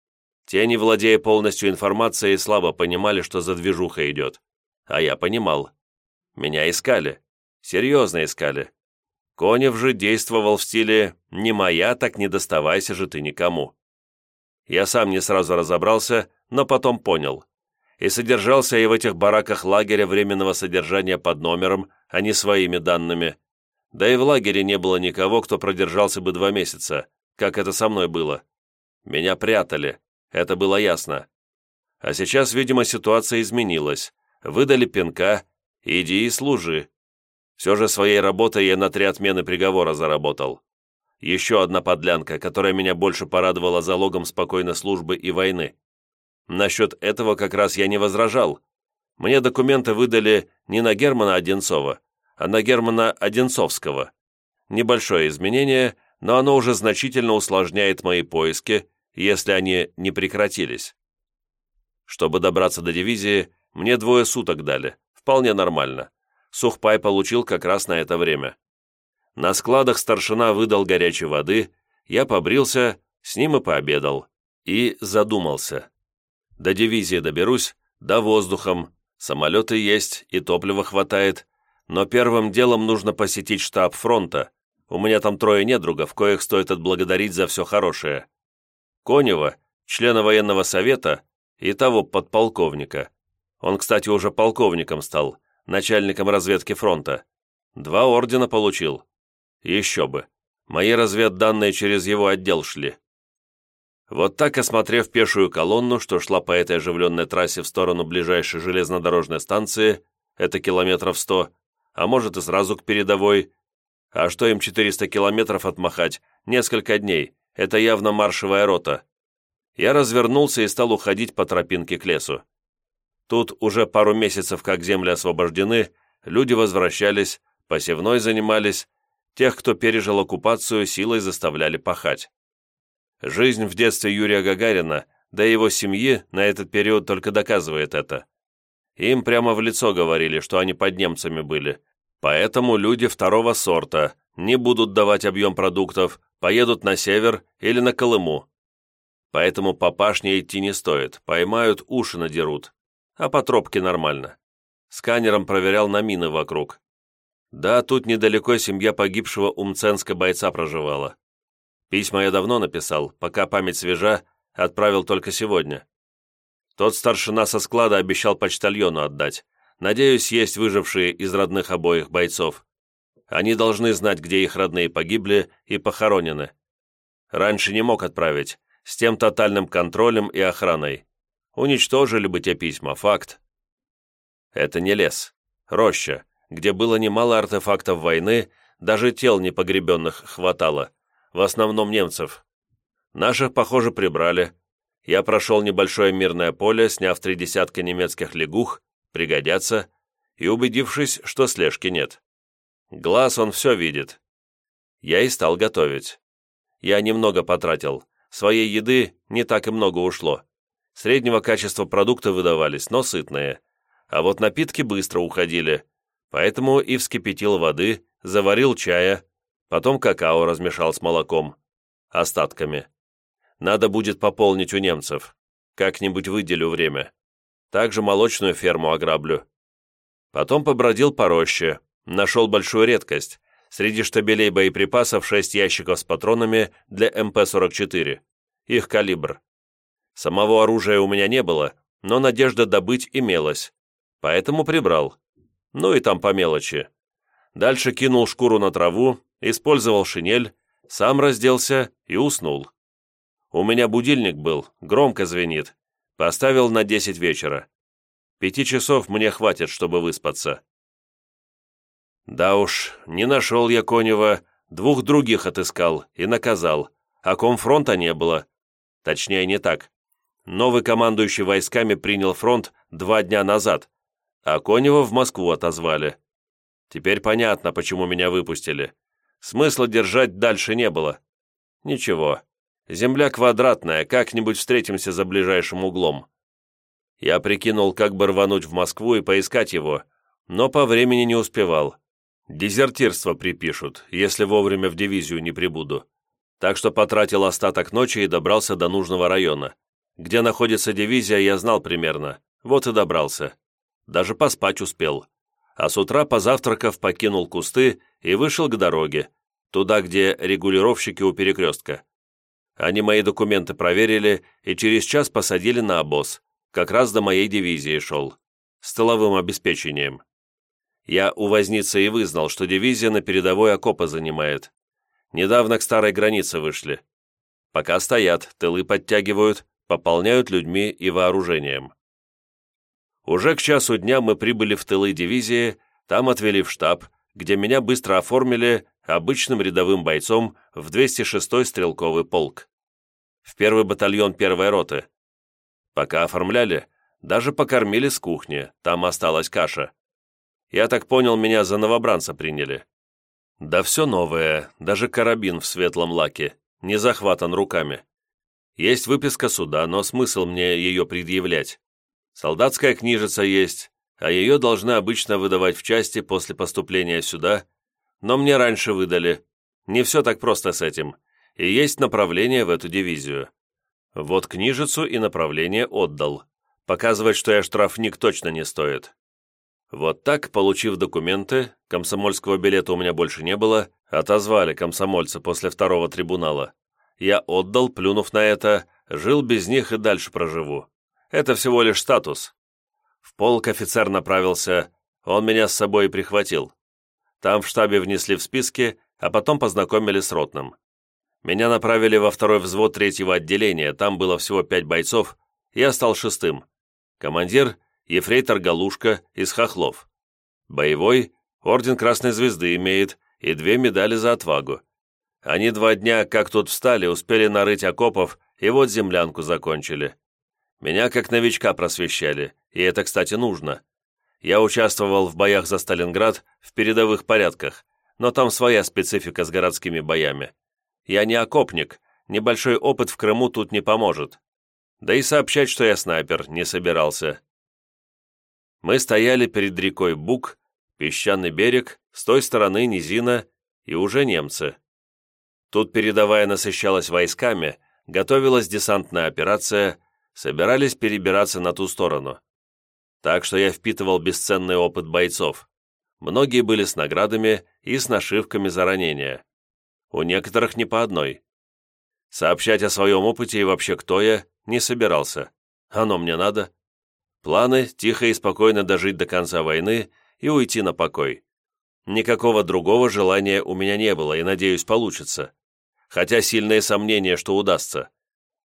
Те, не владея полностью информацией, слабо понимали, что за движуха идет. А я понимал. Меня искали. Серьезно искали. Конев же действовал в стиле «не моя, так не доставайся же ты никому». Я сам не сразу разобрался, но потом понял и содержался я в этих бараках лагеря временного содержания под номером, а не своими данными. Да и в лагере не было никого, кто продержался бы два месяца, как это со мной было. Меня прятали, это было ясно. А сейчас, видимо, ситуация изменилась. Выдали пинка, иди и служи. Все же своей работой я на три отмены приговора заработал. Еще одна подлянка, которая меня больше порадовала залогом спокойной службы и войны. Насчет этого как раз я не возражал. Мне документы выдали не на Германа Одинцова, а на Германа Одинцовского. Небольшое изменение, но оно уже значительно усложняет мои поиски, если они не прекратились. Чтобы добраться до дивизии, мне двое суток дали, вполне нормально. Сухпай получил как раз на это время. На складах старшина выдал горячей воды, я побрился, с ним и пообедал. И задумался. До дивизии доберусь, да воздухом. Самолеты есть и топлива хватает. Но первым делом нужно посетить штаб фронта. У меня там трое недругов, коих стоит отблагодарить за все хорошее. Конева, члена военного совета и того подполковника. Он, кстати, уже полковником стал, начальником разведки фронта. Два ордена получил. Еще бы. Мои разведданные через его отдел шли. Вот так, осмотрев пешую колонну, что шла по этой оживленной трассе в сторону ближайшей железнодорожной станции, это километров сто, а может и сразу к передовой, а что им 400 километров отмахать, несколько дней, это явно маршевая рота. Я развернулся и стал уходить по тропинке к лесу. Тут уже пару месяцев, как земли освобождены, люди возвращались, посевной занимались, тех, кто пережил оккупацию, силой заставляли пахать. Жизнь в детстве Юрия Гагарина, да и его семьи на этот период только доказывает это. Им прямо в лицо говорили, что они под немцами были. Поэтому люди второго сорта не будут давать объем продуктов, поедут на север или на Колыму. Поэтому по пашне идти не стоит, поймают, уши надерут. А по тропке нормально. Сканером проверял на мины вокруг. Да, тут недалеко семья погибшего умценска бойца проживала. Письма я давно написал, пока память свежа, отправил только сегодня. Тот старшина со склада обещал почтальону отдать. Надеюсь, есть выжившие из родных обоих бойцов. Они должны знать, где их родные погибли и похоронены. Раньше не мог отправить, с тем тотальным контролем и охраной. Уничтожили бы те письма, факт. Это не лес, роща, где было немало артефактов войны, даже тел непогребенных хватало в основном немцев. Наших, похоже, прибрали. Я прошел небольшое мирное поле, сняв три десятка немецких лягух, пригодятся, и убедившись, что слежки нет. Глаз он все видит. Я и стал готовить. Я немного потратил. своей еды не так и много ушло. Среднего качества продукты выдавались, но сытные. А вот напитки быстро уходили, поэтому и вскипятил воды, заварил чая, потом какао размешал с молоком, остатками. Надо будет пополнить у немцев. Как-нибудь выделю время. Также молочную ферму ограблю. Потом побродил по роще, нашел большую редкость. Среди штабелей боеприпасов шесть ящиков с патронами для МП-44. Их калибр. Самого оружия у меня не было, но надежда добыть имелась. Поэтому прибрал. Ну и там по мелочи. Дальше кинул шкуру на траву, использовал шинель, сам разделся и уснул. У меня будильник был, громко звенит. Поставил на десять вечера. Пяти часов мне хватит, чтобы выспаться. Да уж, не нашел я Конева, двух других отыскал и наказал, а комфронта не было. Точнее, не так. Новый командующий войсками принял фронт два дня назад, а Конева в Москву отозвали. Теперь понятно, почему меня выпустили. Смысла держать дальше не было. Ничего, Земля квадратная, как-нибудь встретимся за ближайшим углом. Я прикинул, как бы рвануть в Москву и поискать его, но по времени не успевал. Дезертирство припишут, если вовремя в дивизию не прибуду. Так что потратил остаток ночи и добрался до нужного района. Где находится дивизия, я знал примерно. Вот и добрался. Даже поспать успел. А с утра, позавтракав, покинул кусты и вышел к дороге, туда, где регулировщики у перекрестка. Они мои документы проверили и через час посадили на обоз. Как раз до моей дивизии шел. С тыловым обеспечением. Я у возницы и вызнал, что дивизия на передовой окопы занимает. Недавно к старой границе вышли. Пока стоят, тылы подтягивают, пополняют людьми и вооружением. Уже к часу дня мы прибыли в тылы дивизии, там отвели в штаб, где меня быстро оформили обычным рядовым бойцом в 206-й стрелковый полк. В первый батальон первой роты. Пока оформляли, даже покормили с кухни, там осталась каша. Я так понял, меня за новобранца приняли. Да все новое, даже карабин в светлом лаке, не захватан руками. Есть выписка суда, но смысл мне ее предъявлять. Солдатская книжица есть, а ее должны обычно выдавать в части после поступления сюда, но мне раньше выдали. Не все так просто с этим, и есть направление в эту дивизию. Вот книжицу и направление отдал. Показывать, что я штрафник, точно не стоит. Вот так, получив документы, комсомольского билета у меня больше не было, отозвали комсомольца после второго трибунала. Я отдал, плюнув на это, жил без них и дальше проживу. Это всего лишь статус. В полк офицер направился, он меня с собой прихватил. Там в штабе внесли в списки, а потом познакомили с ротным. Меня направили во второй взвод третьего отделения, там было всего пять бойцов, я стал шестым. Командир – ефрейтор Галушка из Хохлов. Боевой – орден Красной Звезды имеет и две медали за отвагу. Они два дня, как тут встали, успели нарыть окопов и вот землянку закончили. Меня как новичка просвещали, и это, кстати, нужно. Я участвовал в боях за Сталинград в передовых порядках, но там своя специфика с городскими боями. Я не окопник, небольшой опыт в Крыму тут не поможет. Да и сообщать, что я снайпер, не собирался. Мы стояли перед рекой Бук, песчаный берег, с той стороны низина и уже немцы. Тут передовая насыщалась войсками, готовилась десантная операция, собирались перебираться на ту сторону. Так что я впитывал бесценный опыт бойцов. Многие были с наградами и с нашивками за ранения. У некоторых не по одной. Сообщать о своем опыте и вообще кто я не собирался. Оно мне надо. Планы – тихо и спокойно дожить до конца войны и уйти на покой. Никакого другого желания у меня не было и, надеюсь, получится. Хотя сильные сомнения, что удастся.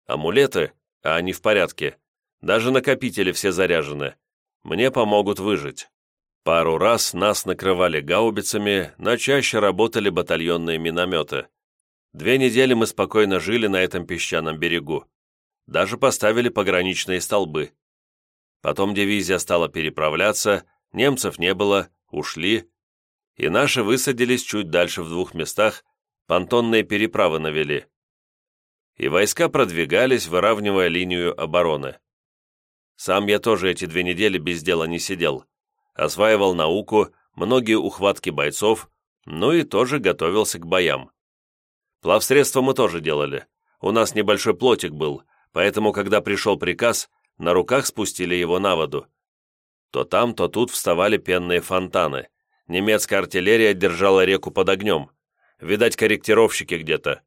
Амулеты, а они в порядке. Даже накопители все заряжены мне помогут выжить. Пару раз нас накрывали гаубицами, но чаще работали батальонные минометы. Две недели мы спокойно жили на этом песчаном берегу. Даже поставили пограничные столбы. Потом дивизия стала переправляться, немцев не было, ушли, и наши высадились чуть дальше в двух местах, понтонные переправы навели. И войска продвигались, выравнивая линию обороны. Сам я тоже эти две недели без дела не сидел. Осваивал науку, многие ухватки бойцов, ну и тоже готовился к боям. Плавсредства мы тоже делали. У нас небольшой плотик был, поэтому, когда пришел приказ, на руках спустили его на воду. То там, то тут вставали пенные фонтаны. Немецкая артиллерия держала реку под огнем. Видать, корректировщики где-то.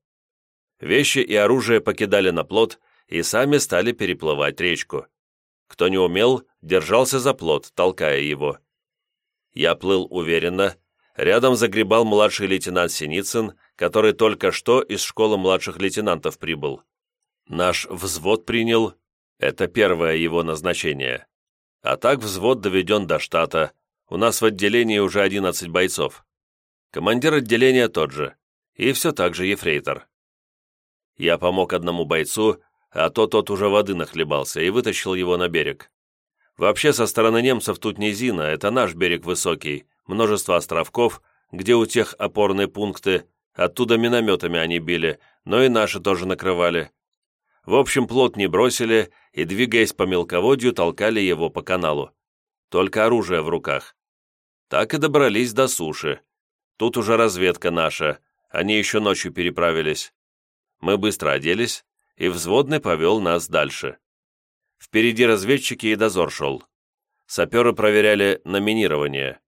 Вещи и оружие покидали на плот и сами стали переплывать речку. Кто не умел, держался за плот, толкая его. Я плыл уверенно. Рядом загребал младший лейтенант Синицын, который только что из школы младших лейтенантов прибыл. Наш взвод принял, это первое его назначение. А так взвод доведен до штата, у нас в отделении уже 11 бойцов. Командир отделения тот же, и все так же ефрейтор. Я помог одному бойцу, а то тот уже воды нахлебался и вытащил его на берег. Вообще, со стороны немцев тут низина, это наш берег высокий, множество островков, где у тех опорные пункты, оттуда минометами они били, но и наши тоже накрывали. В общем, плот не бросили и, двигаясь по мелководью, толкали его по каналу. Только оружие в руках. Так и добрались до суши. Тут уже разведка наша, они еще ночью переправились. Мы быстро оделись, и взводный повел нас дальше. Впереди разведчики и дозор шел. Саперы проверяли номинирование.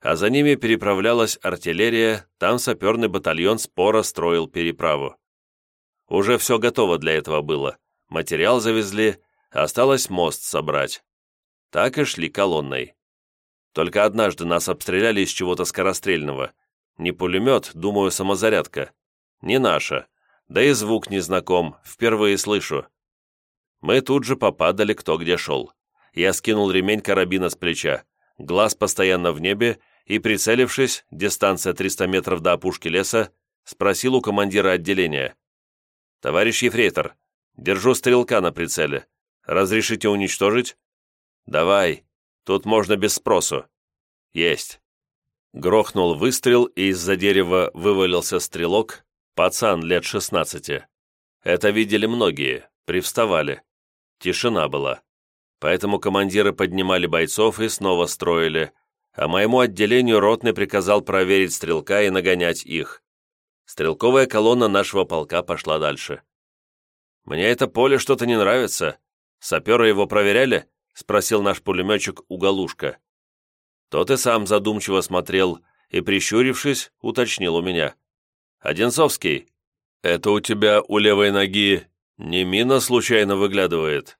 А за ними переправлялась артиллерия, там саперный батальон споро строил переправу. Уже все готово для этого было. Материал завезли, осталось мост собрать. Так и шли колонной. Только однажды нас обстреляли из чего-то скорострельного. Не пулемет, думаю, самозарядка. Не наша. Да и звук незнаком, впервые слышу. Мы тут же попадали кто где шел. Я скинул ремень карабина с плеча, глаз постоянно в небе и, прицелившись, дистанция 300 метров до опушки леса, спросил у командира отделения. «Товарищ Ефрейтор, держу стрелка на прицеле. Разрешите уничтожить?» «Давай. Тут можно без спросу». «Есть». Грохнул выстрел, и из-за дерева вывалился стрелок, пацан лет шестнадцати. Это видели многие, привставали. Тишина была. Поэтому командиры поднимали бойцов и снова строили, а моему отделению ротный приказал проверить стрелка и нагонять их. Стрелковая колонна нашего полка пошла дальше. «Мне это поле что-то не нравится. Саперы его проверяли?» — спросил наш пулеметчик Уголушка. Тот и сам задумчиво смотрел и, прищурившись, уточнил у меня. «Одинцовский, это у тебя у левой ноги не мина случайно выглядывает?»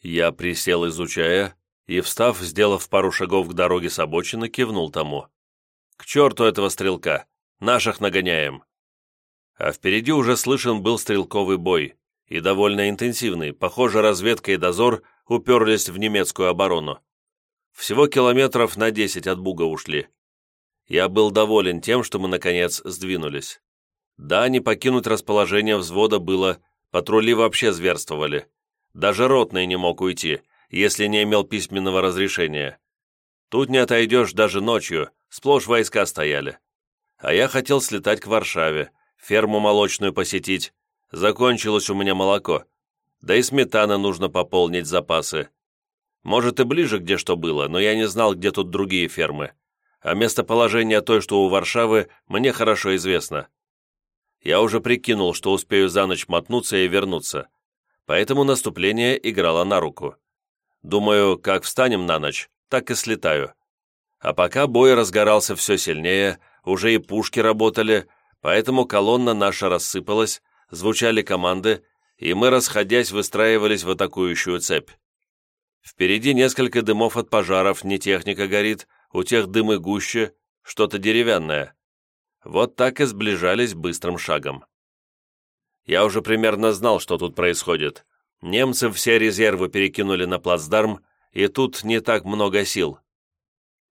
Я присел, изучая, и, встав, сделав пару шагов к дороге с обочины, кивнул тому. «К черту этого стрелка! Наших нагоняем!» а впереди уже слышен был стрелковый бой, и довольно интенсивный, похоже, разведка и дозор уперлись в немецкую оборону. Всего километров на 10 от Буга ушли. Я был доволен тем, что мы, наконец, сдвинулись. Да, не покинуть расположение взвода было, патрули вообще зверствовали. Даже ротный не мог уйти, если не имел письменного разрешения. Тут не отойдешь даже ночью, сплошь войска стояли. А я хотел слетать к Варшаве, ферму молочную посетить. Закончилось у меня молоко. Да и сметана нужно пополнить запасы. Может и ближе, где что было, но я не знал, где тут другие фермы. А местоположение той, что у Варшавы, мне хорошо известно. Я уже прикинул, что успею за ночь мотнуться и вернуться. Поэтому наступление играло на руку. Думаю, как встанем на ночь, так и слетаю. А пока бой разгорался все сильнее, уже и пушки работали, Поэтому колонна наша рассыпалась, звучали команды, и мы, расходясь, выстраивались в атакующую цепь. Впереди несколько дымов от пожаров, не техника горит, у тех дымы гуще, что-то деревянное. Вот так и сближались быстрым шагом. Я уже примерно знал, что тут происходит. Немцы все резервы перекинули на плацдарм, и тут не так много сил.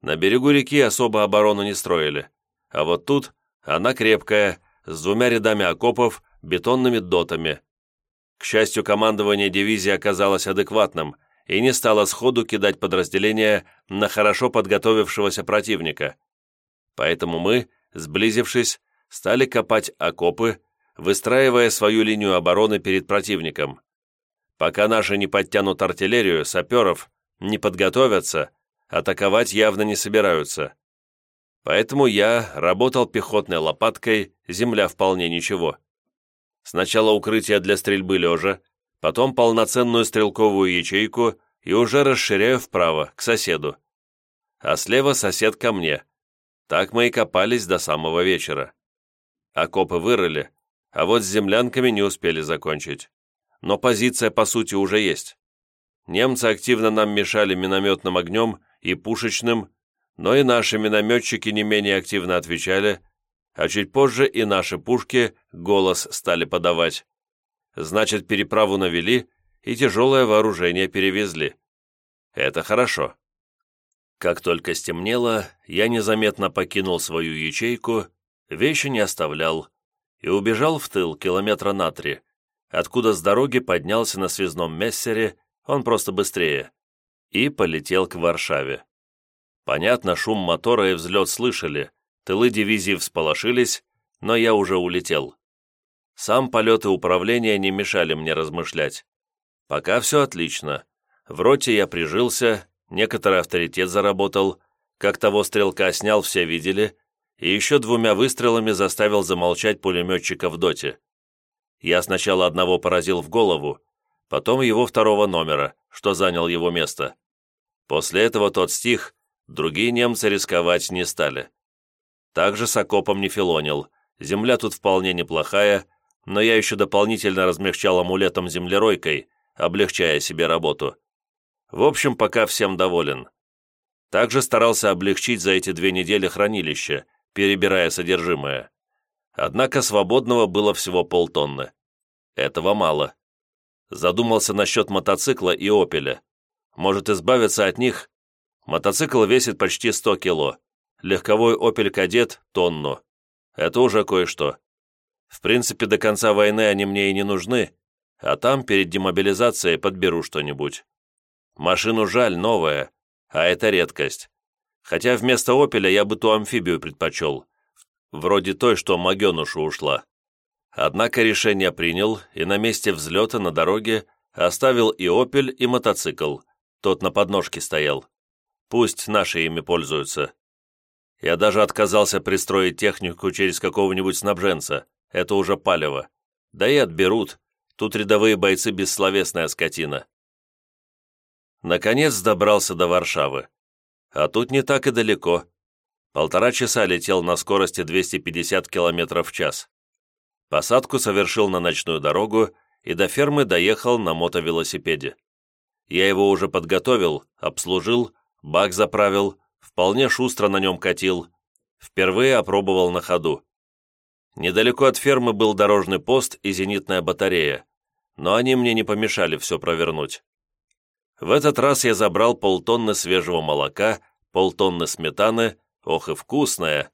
На берегу реки особо оборону не строили, а вот тут она крепкая, с двумя рядами окопов, бетонными дотами. К счастью, командование дивизии оказалось адекватным и не стало сходу кидать подразделения на хорошо подготовившегося противника. Поэтому мы, сблизившись, стали копать окопы, выстраивая свою линию обороны перед противником. Пока наши не подтянут артиллерию, саперов, не подготовятся, атаковать явно не собираются. Поэтому я работал пехотной лопаткой, земля вполне ничего. Сначала укрытие для стрельбы лежа, потом полноценную стрелковую ячейку и уже расширяю вправо, к соседу. А слева сосед ко мне. Так мы и копались до самого вечера. Окопы вырыли, а вот с землянками не успели закончить. Но позиция, по сути, уже есть. Немцы активно нам мешали минометным огнем и пушечным, но и наши минометчики не менее активно отвечали, а чуть позже и наши пушки голос стали подавать. Значит, переправу навели и тяжелое вооружение перевезли. Это хорошо. Как только стемнело, я незаметно покинул свою ячейку, вещи не оставлял и убежал в тыл километра на три, откуда с дороги поднялся на связном мессере, он просто быстрее, и полетел к Варшаве. Понятно, шум мотора и взлет слышали, тылы дивизии всполошились, но я уже улетел. Сам полет и управление не мешали мне размышлять. Пока все отлично. В роте я прижился, некоторый авторитет заработал, как того стрелка снял, все видели, и еще двумя выстрелами заставил замолчать пулеметчика в доте. Я сначала одного поразил в голову, потом его второго номера, что занял его место. После этого тот стих, Другие немцы рисковать не стали. Также с окопом не филонил. Земля тут вполне неплохая, но я еще дополнительно размягчал амулетом землеройкой, облегчая себе работу. В общем, пока всем доволен. Также старался облегчить за эти две недели хранилище, перебирая содержимое. Однако свободного было всего полтонны. Этого мало. Задумался насчет мотоцикла и «Опеля». Может избавиться от них Мотоцикл весит почти 100 кило. Легковой «Опель Кадет» — тонну. Это уже кое-что. В принципе, до конца войны они мне и не нужны, а там перед демобилизацией подберу что-нибудь. Машину жаль, новая, а это редкость. Хотя вместо «Опеля» я бы ту амфибию предпочел, вроде той, что Магенушу ушла. Однако решение принял, и на месте взлета на дороге оставил и «Опель», и мотоцикл, тот на подножке стоял. Пусть наши ими пользуются. Я даже отказался пристроить технику через какого-нибудь снабженца. Это уже палево. Да и отберут. Тут рядовые бойцы бессловесная скотина. Наконец добрался до Варшавы. А тут не так и далеко. Полтора часа летел на скорости 250 км в час. Посадку совершил на ночную дорогу и до фермы доехал на мотовелосипеде. Я его уже подготовил, обслужил бак заправил, вполне шустро на нем катил, впервые опробовал на ходу. Недалеко от фермы был дорожный пост и зенитная батарея, но они мне не помешали все провернуть. В этот раз я забрал полтонны свежего молока, полтонны сметаны, ох и вкусное,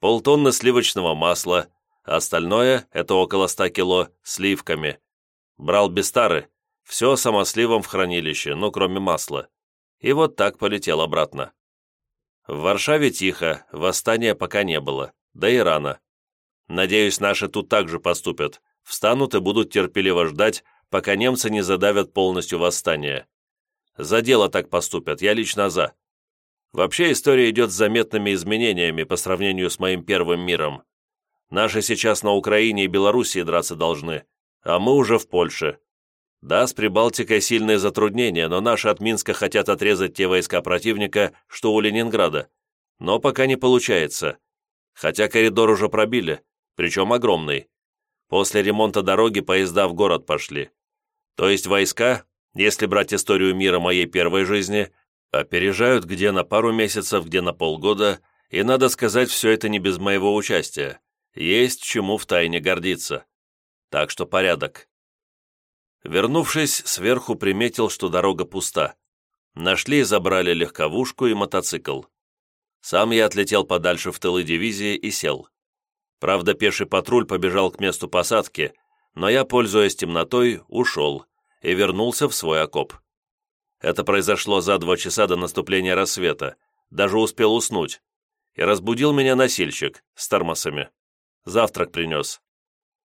полтонны сливочного масла, остальное, это около ста кило, сливками. Брал без тары, все самосливом в хранилище, ну кроме масла и вот так полетел обратно. В Варшаве тихо, восстания пока не было, да и рано. Надеюсь, наши тут также поступят, встанут и будут терпеливо ждать, пока немцы не задавят полностью восстание. За дело так поступят, я лично за. Вообще история идет с заметными изменениями по сравнению с моим первым миром. Наши сейчас на Украине и Белоруссии драться должны, а мы уже в Польше. Да, с Прибалтикой сильные затруднения, но наши от Минска хотят отрезать те войска противника, что у Ленинграда. Но пока не получается. Хотя коридор уже пробили, причем огромный. После ремонта дороги поезда в город пошли. То есть войска, если брать историю мира моей первой жизни, опережают где на пару месяцев, где на полгода, и, надо сказать, все это не без моего участия. Есть чему втайне гордиться. Так что порядок. Вернувшись, сверху приметил, что дорога пуста. Нашли и забрали легковушку и мотоцикл. Сам я отлетел подальше в тылы дивизии и сел. Правда, пеший патруль побежал к месту посадки, но я, пользуясь темнотой, ушел и вернулся в свой окоп. Это произошло за два часа до наступления рассвета, даже успел уснуть, и разбудил меня носильщик с тормозами. Завтрак принес.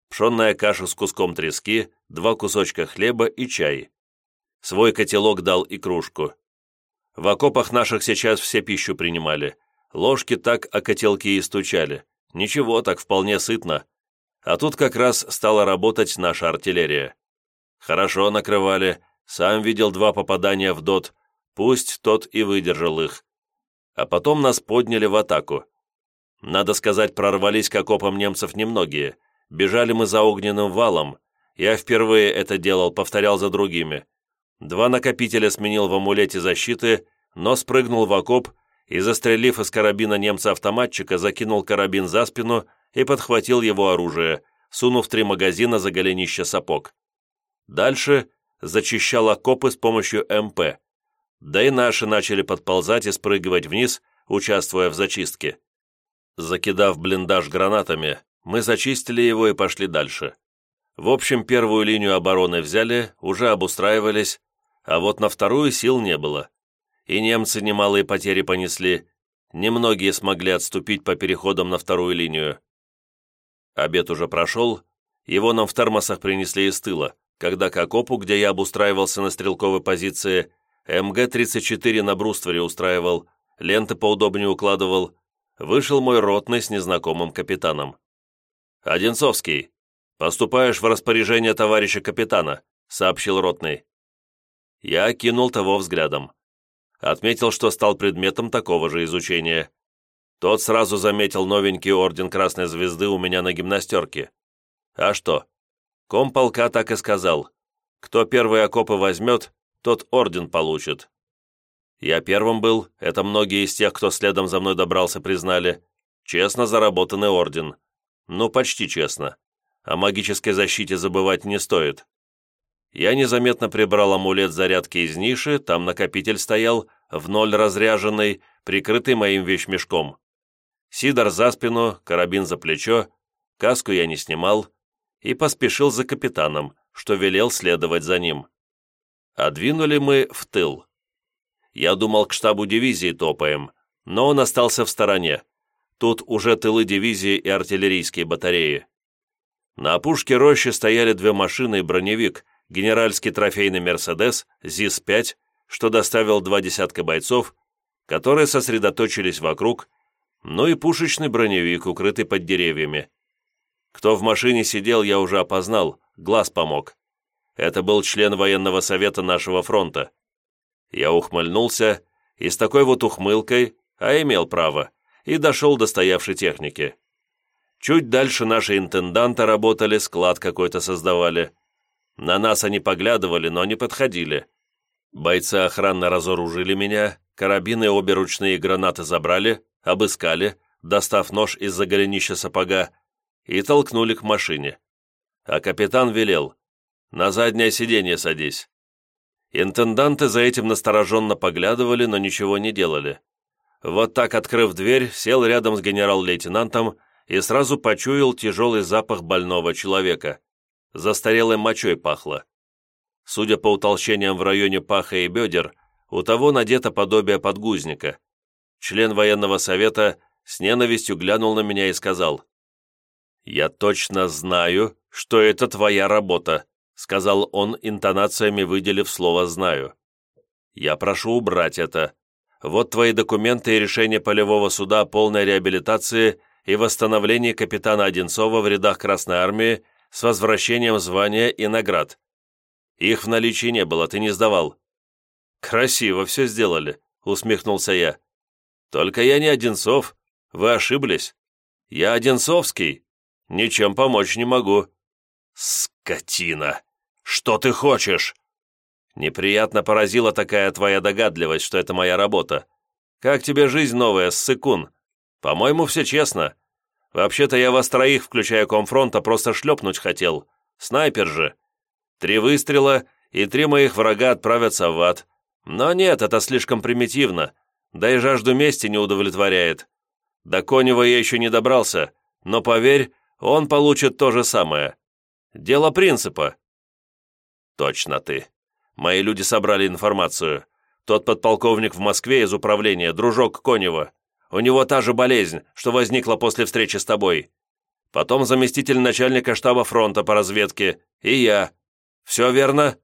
пшенная каша с куском трески, два кусочка хлеба и чай. Свой котелок дал и кружку. В окопах наших сейчас все пищу принимали. Ложки так о котелки и стучали. Ничего, так вполне сытно. А тут как раз стала работать наша артиллерия. Хорошо накрывали, сам видел два попадания в дот, пусть тот и выдержал их. А потом нас подняли в атаку. Надо сказать, прорвались к окопам немцев немногие. Бежали мы за огненным валом. Я впервые это делал, повторял за другими. Два накопителя сменил в амулете защиты, но спрыгнул в окоп и, застрелив из карабина немца-автоматчика, закинул карабин за спину и подхватил его оружие, сунув три магазина за голенище сапог. Дальше зачищал окопы с помощью МП. Да и наши начали подползать и спрыгивать вниз, участвуя в зачистке. Закидав блиндаж гранатами, мы зачистили его и пошли дальше. В общем, первую линию обороны взяли, уже обустраивались, а вот на вторую сил не было. И немцы немалые потери понесли, немногие смогли отступить по переходам на вторую линию. Обед уже прошел, его нам в термосах принесли из тыла, когда к окопу, где я обустраивался на стрелковой позиции, МГ-34 на бруствере устраивал, ленты поудобнее укладывал, вышел мой ротный с незнакомым капитаном. «Одинцовский, поступаешь в распоряжение товарища капитана», сообщил ротный. Я кинул того взглядом. Отметил, что стал предметом такого же изучения. Тот сразу заметил новенький орден Красной Звезды у меня на гимнастерке. А что? Комполка так и сказал. Кто первые окопы возьмет, тот орден получит. Я первым был, это многие из тех, кто следом за мной добрался, признали. Честно заработанный орден. Ну, почти честно. О магической защите забывать не стоит. Я незаметно прибрал амулет зарядки из ниши, там накопитель стоял, в ноль разряженный, прикрытый моим вещмешком. Сидор за спину, карабин за плечо, каску я не снимал и поспешил за капитаном, что велел следовать за ним. А двинули мы в тыл. Я думал, к штабу дивизии топаем, но он остался в стороне. Тут уже тылы дивизии и артиллерийские батареи. На опушке рощи стояли две машины и броневик, генеральский трофейный «Мерседес» ЗИС-5, что доставил два десятка бойцов, которые сосредоточились вокруг, ну и пушечный броневик, укрытый под деревьями. Кто в машине сидел, я уже опознал, глаз помог. Это был член военного совета нашего фронта. Я ухмыльнулся, и с такой вот ухмылкой, а имел право, и дошел до стоявшей техники. Чуть дальше наши интенданты работали, склад какой-то создавали. На нас они поглядывали, но не подходили. Бойцы охранно разоружили меня, карабины обе ручные гранаты забрали, обыскали, достав нож из-за голенища сапога, и толкнули к машине. А капитан велел, «На заднее сиденье садись». Интенданты за этим настороженно поглядывали, но ничего не делали. Вот так, открыв дверь, сел рядом с генерал-лейтенантом и сразу почуял тяжелый запах больного человека застарелой мочой пахло. Судя по утолщениям в районе паха и бедер, у того надето подобие подгузника. Член военного совета с ненавистью глянул на меня и сказал, «Я точно знаю, что это твоя работа», сказал он, интонациями выделив слово «знаю». «Я прошу убрать это. Вот твои документы и решение полевого суда о полной реабилитации и восстановлении капитана Одинцова в рядах Красной Армии с возвращением звания и наград. Их в наличии не было, ты не сдавал». «Красиво все сделали», — усмехнулся я. «Только я не Одинцов. Вы ошиблись. Я Одинцовский. Ничем помочь не могу». «Скотина! Что ты хочешь?» «Неприятно поразила такая твоя догадливость, что это моя работа. Как тебе жизнь новая, ссыкун? По-моему, все честно. Вообще-то я вас троих, включая комфронта, просто шлепнуть хотел. Снайпер же. Три выстрела, и три моих врага отправятся в ад. Но нет, это слишком примитивно. Да и жажду мести не удовлетворяет. До Конева я еще не добрался, но поверь, он получит то же самое. Дело принципа. Точно ты. Мои люди собрали информацию. Тот подполковник в Москве из управления, дружок Конева. У него та же болезнь, что возникла после встречи с тобой. потом заместитель начальника штаба фронта по разведке и я. Все верно?»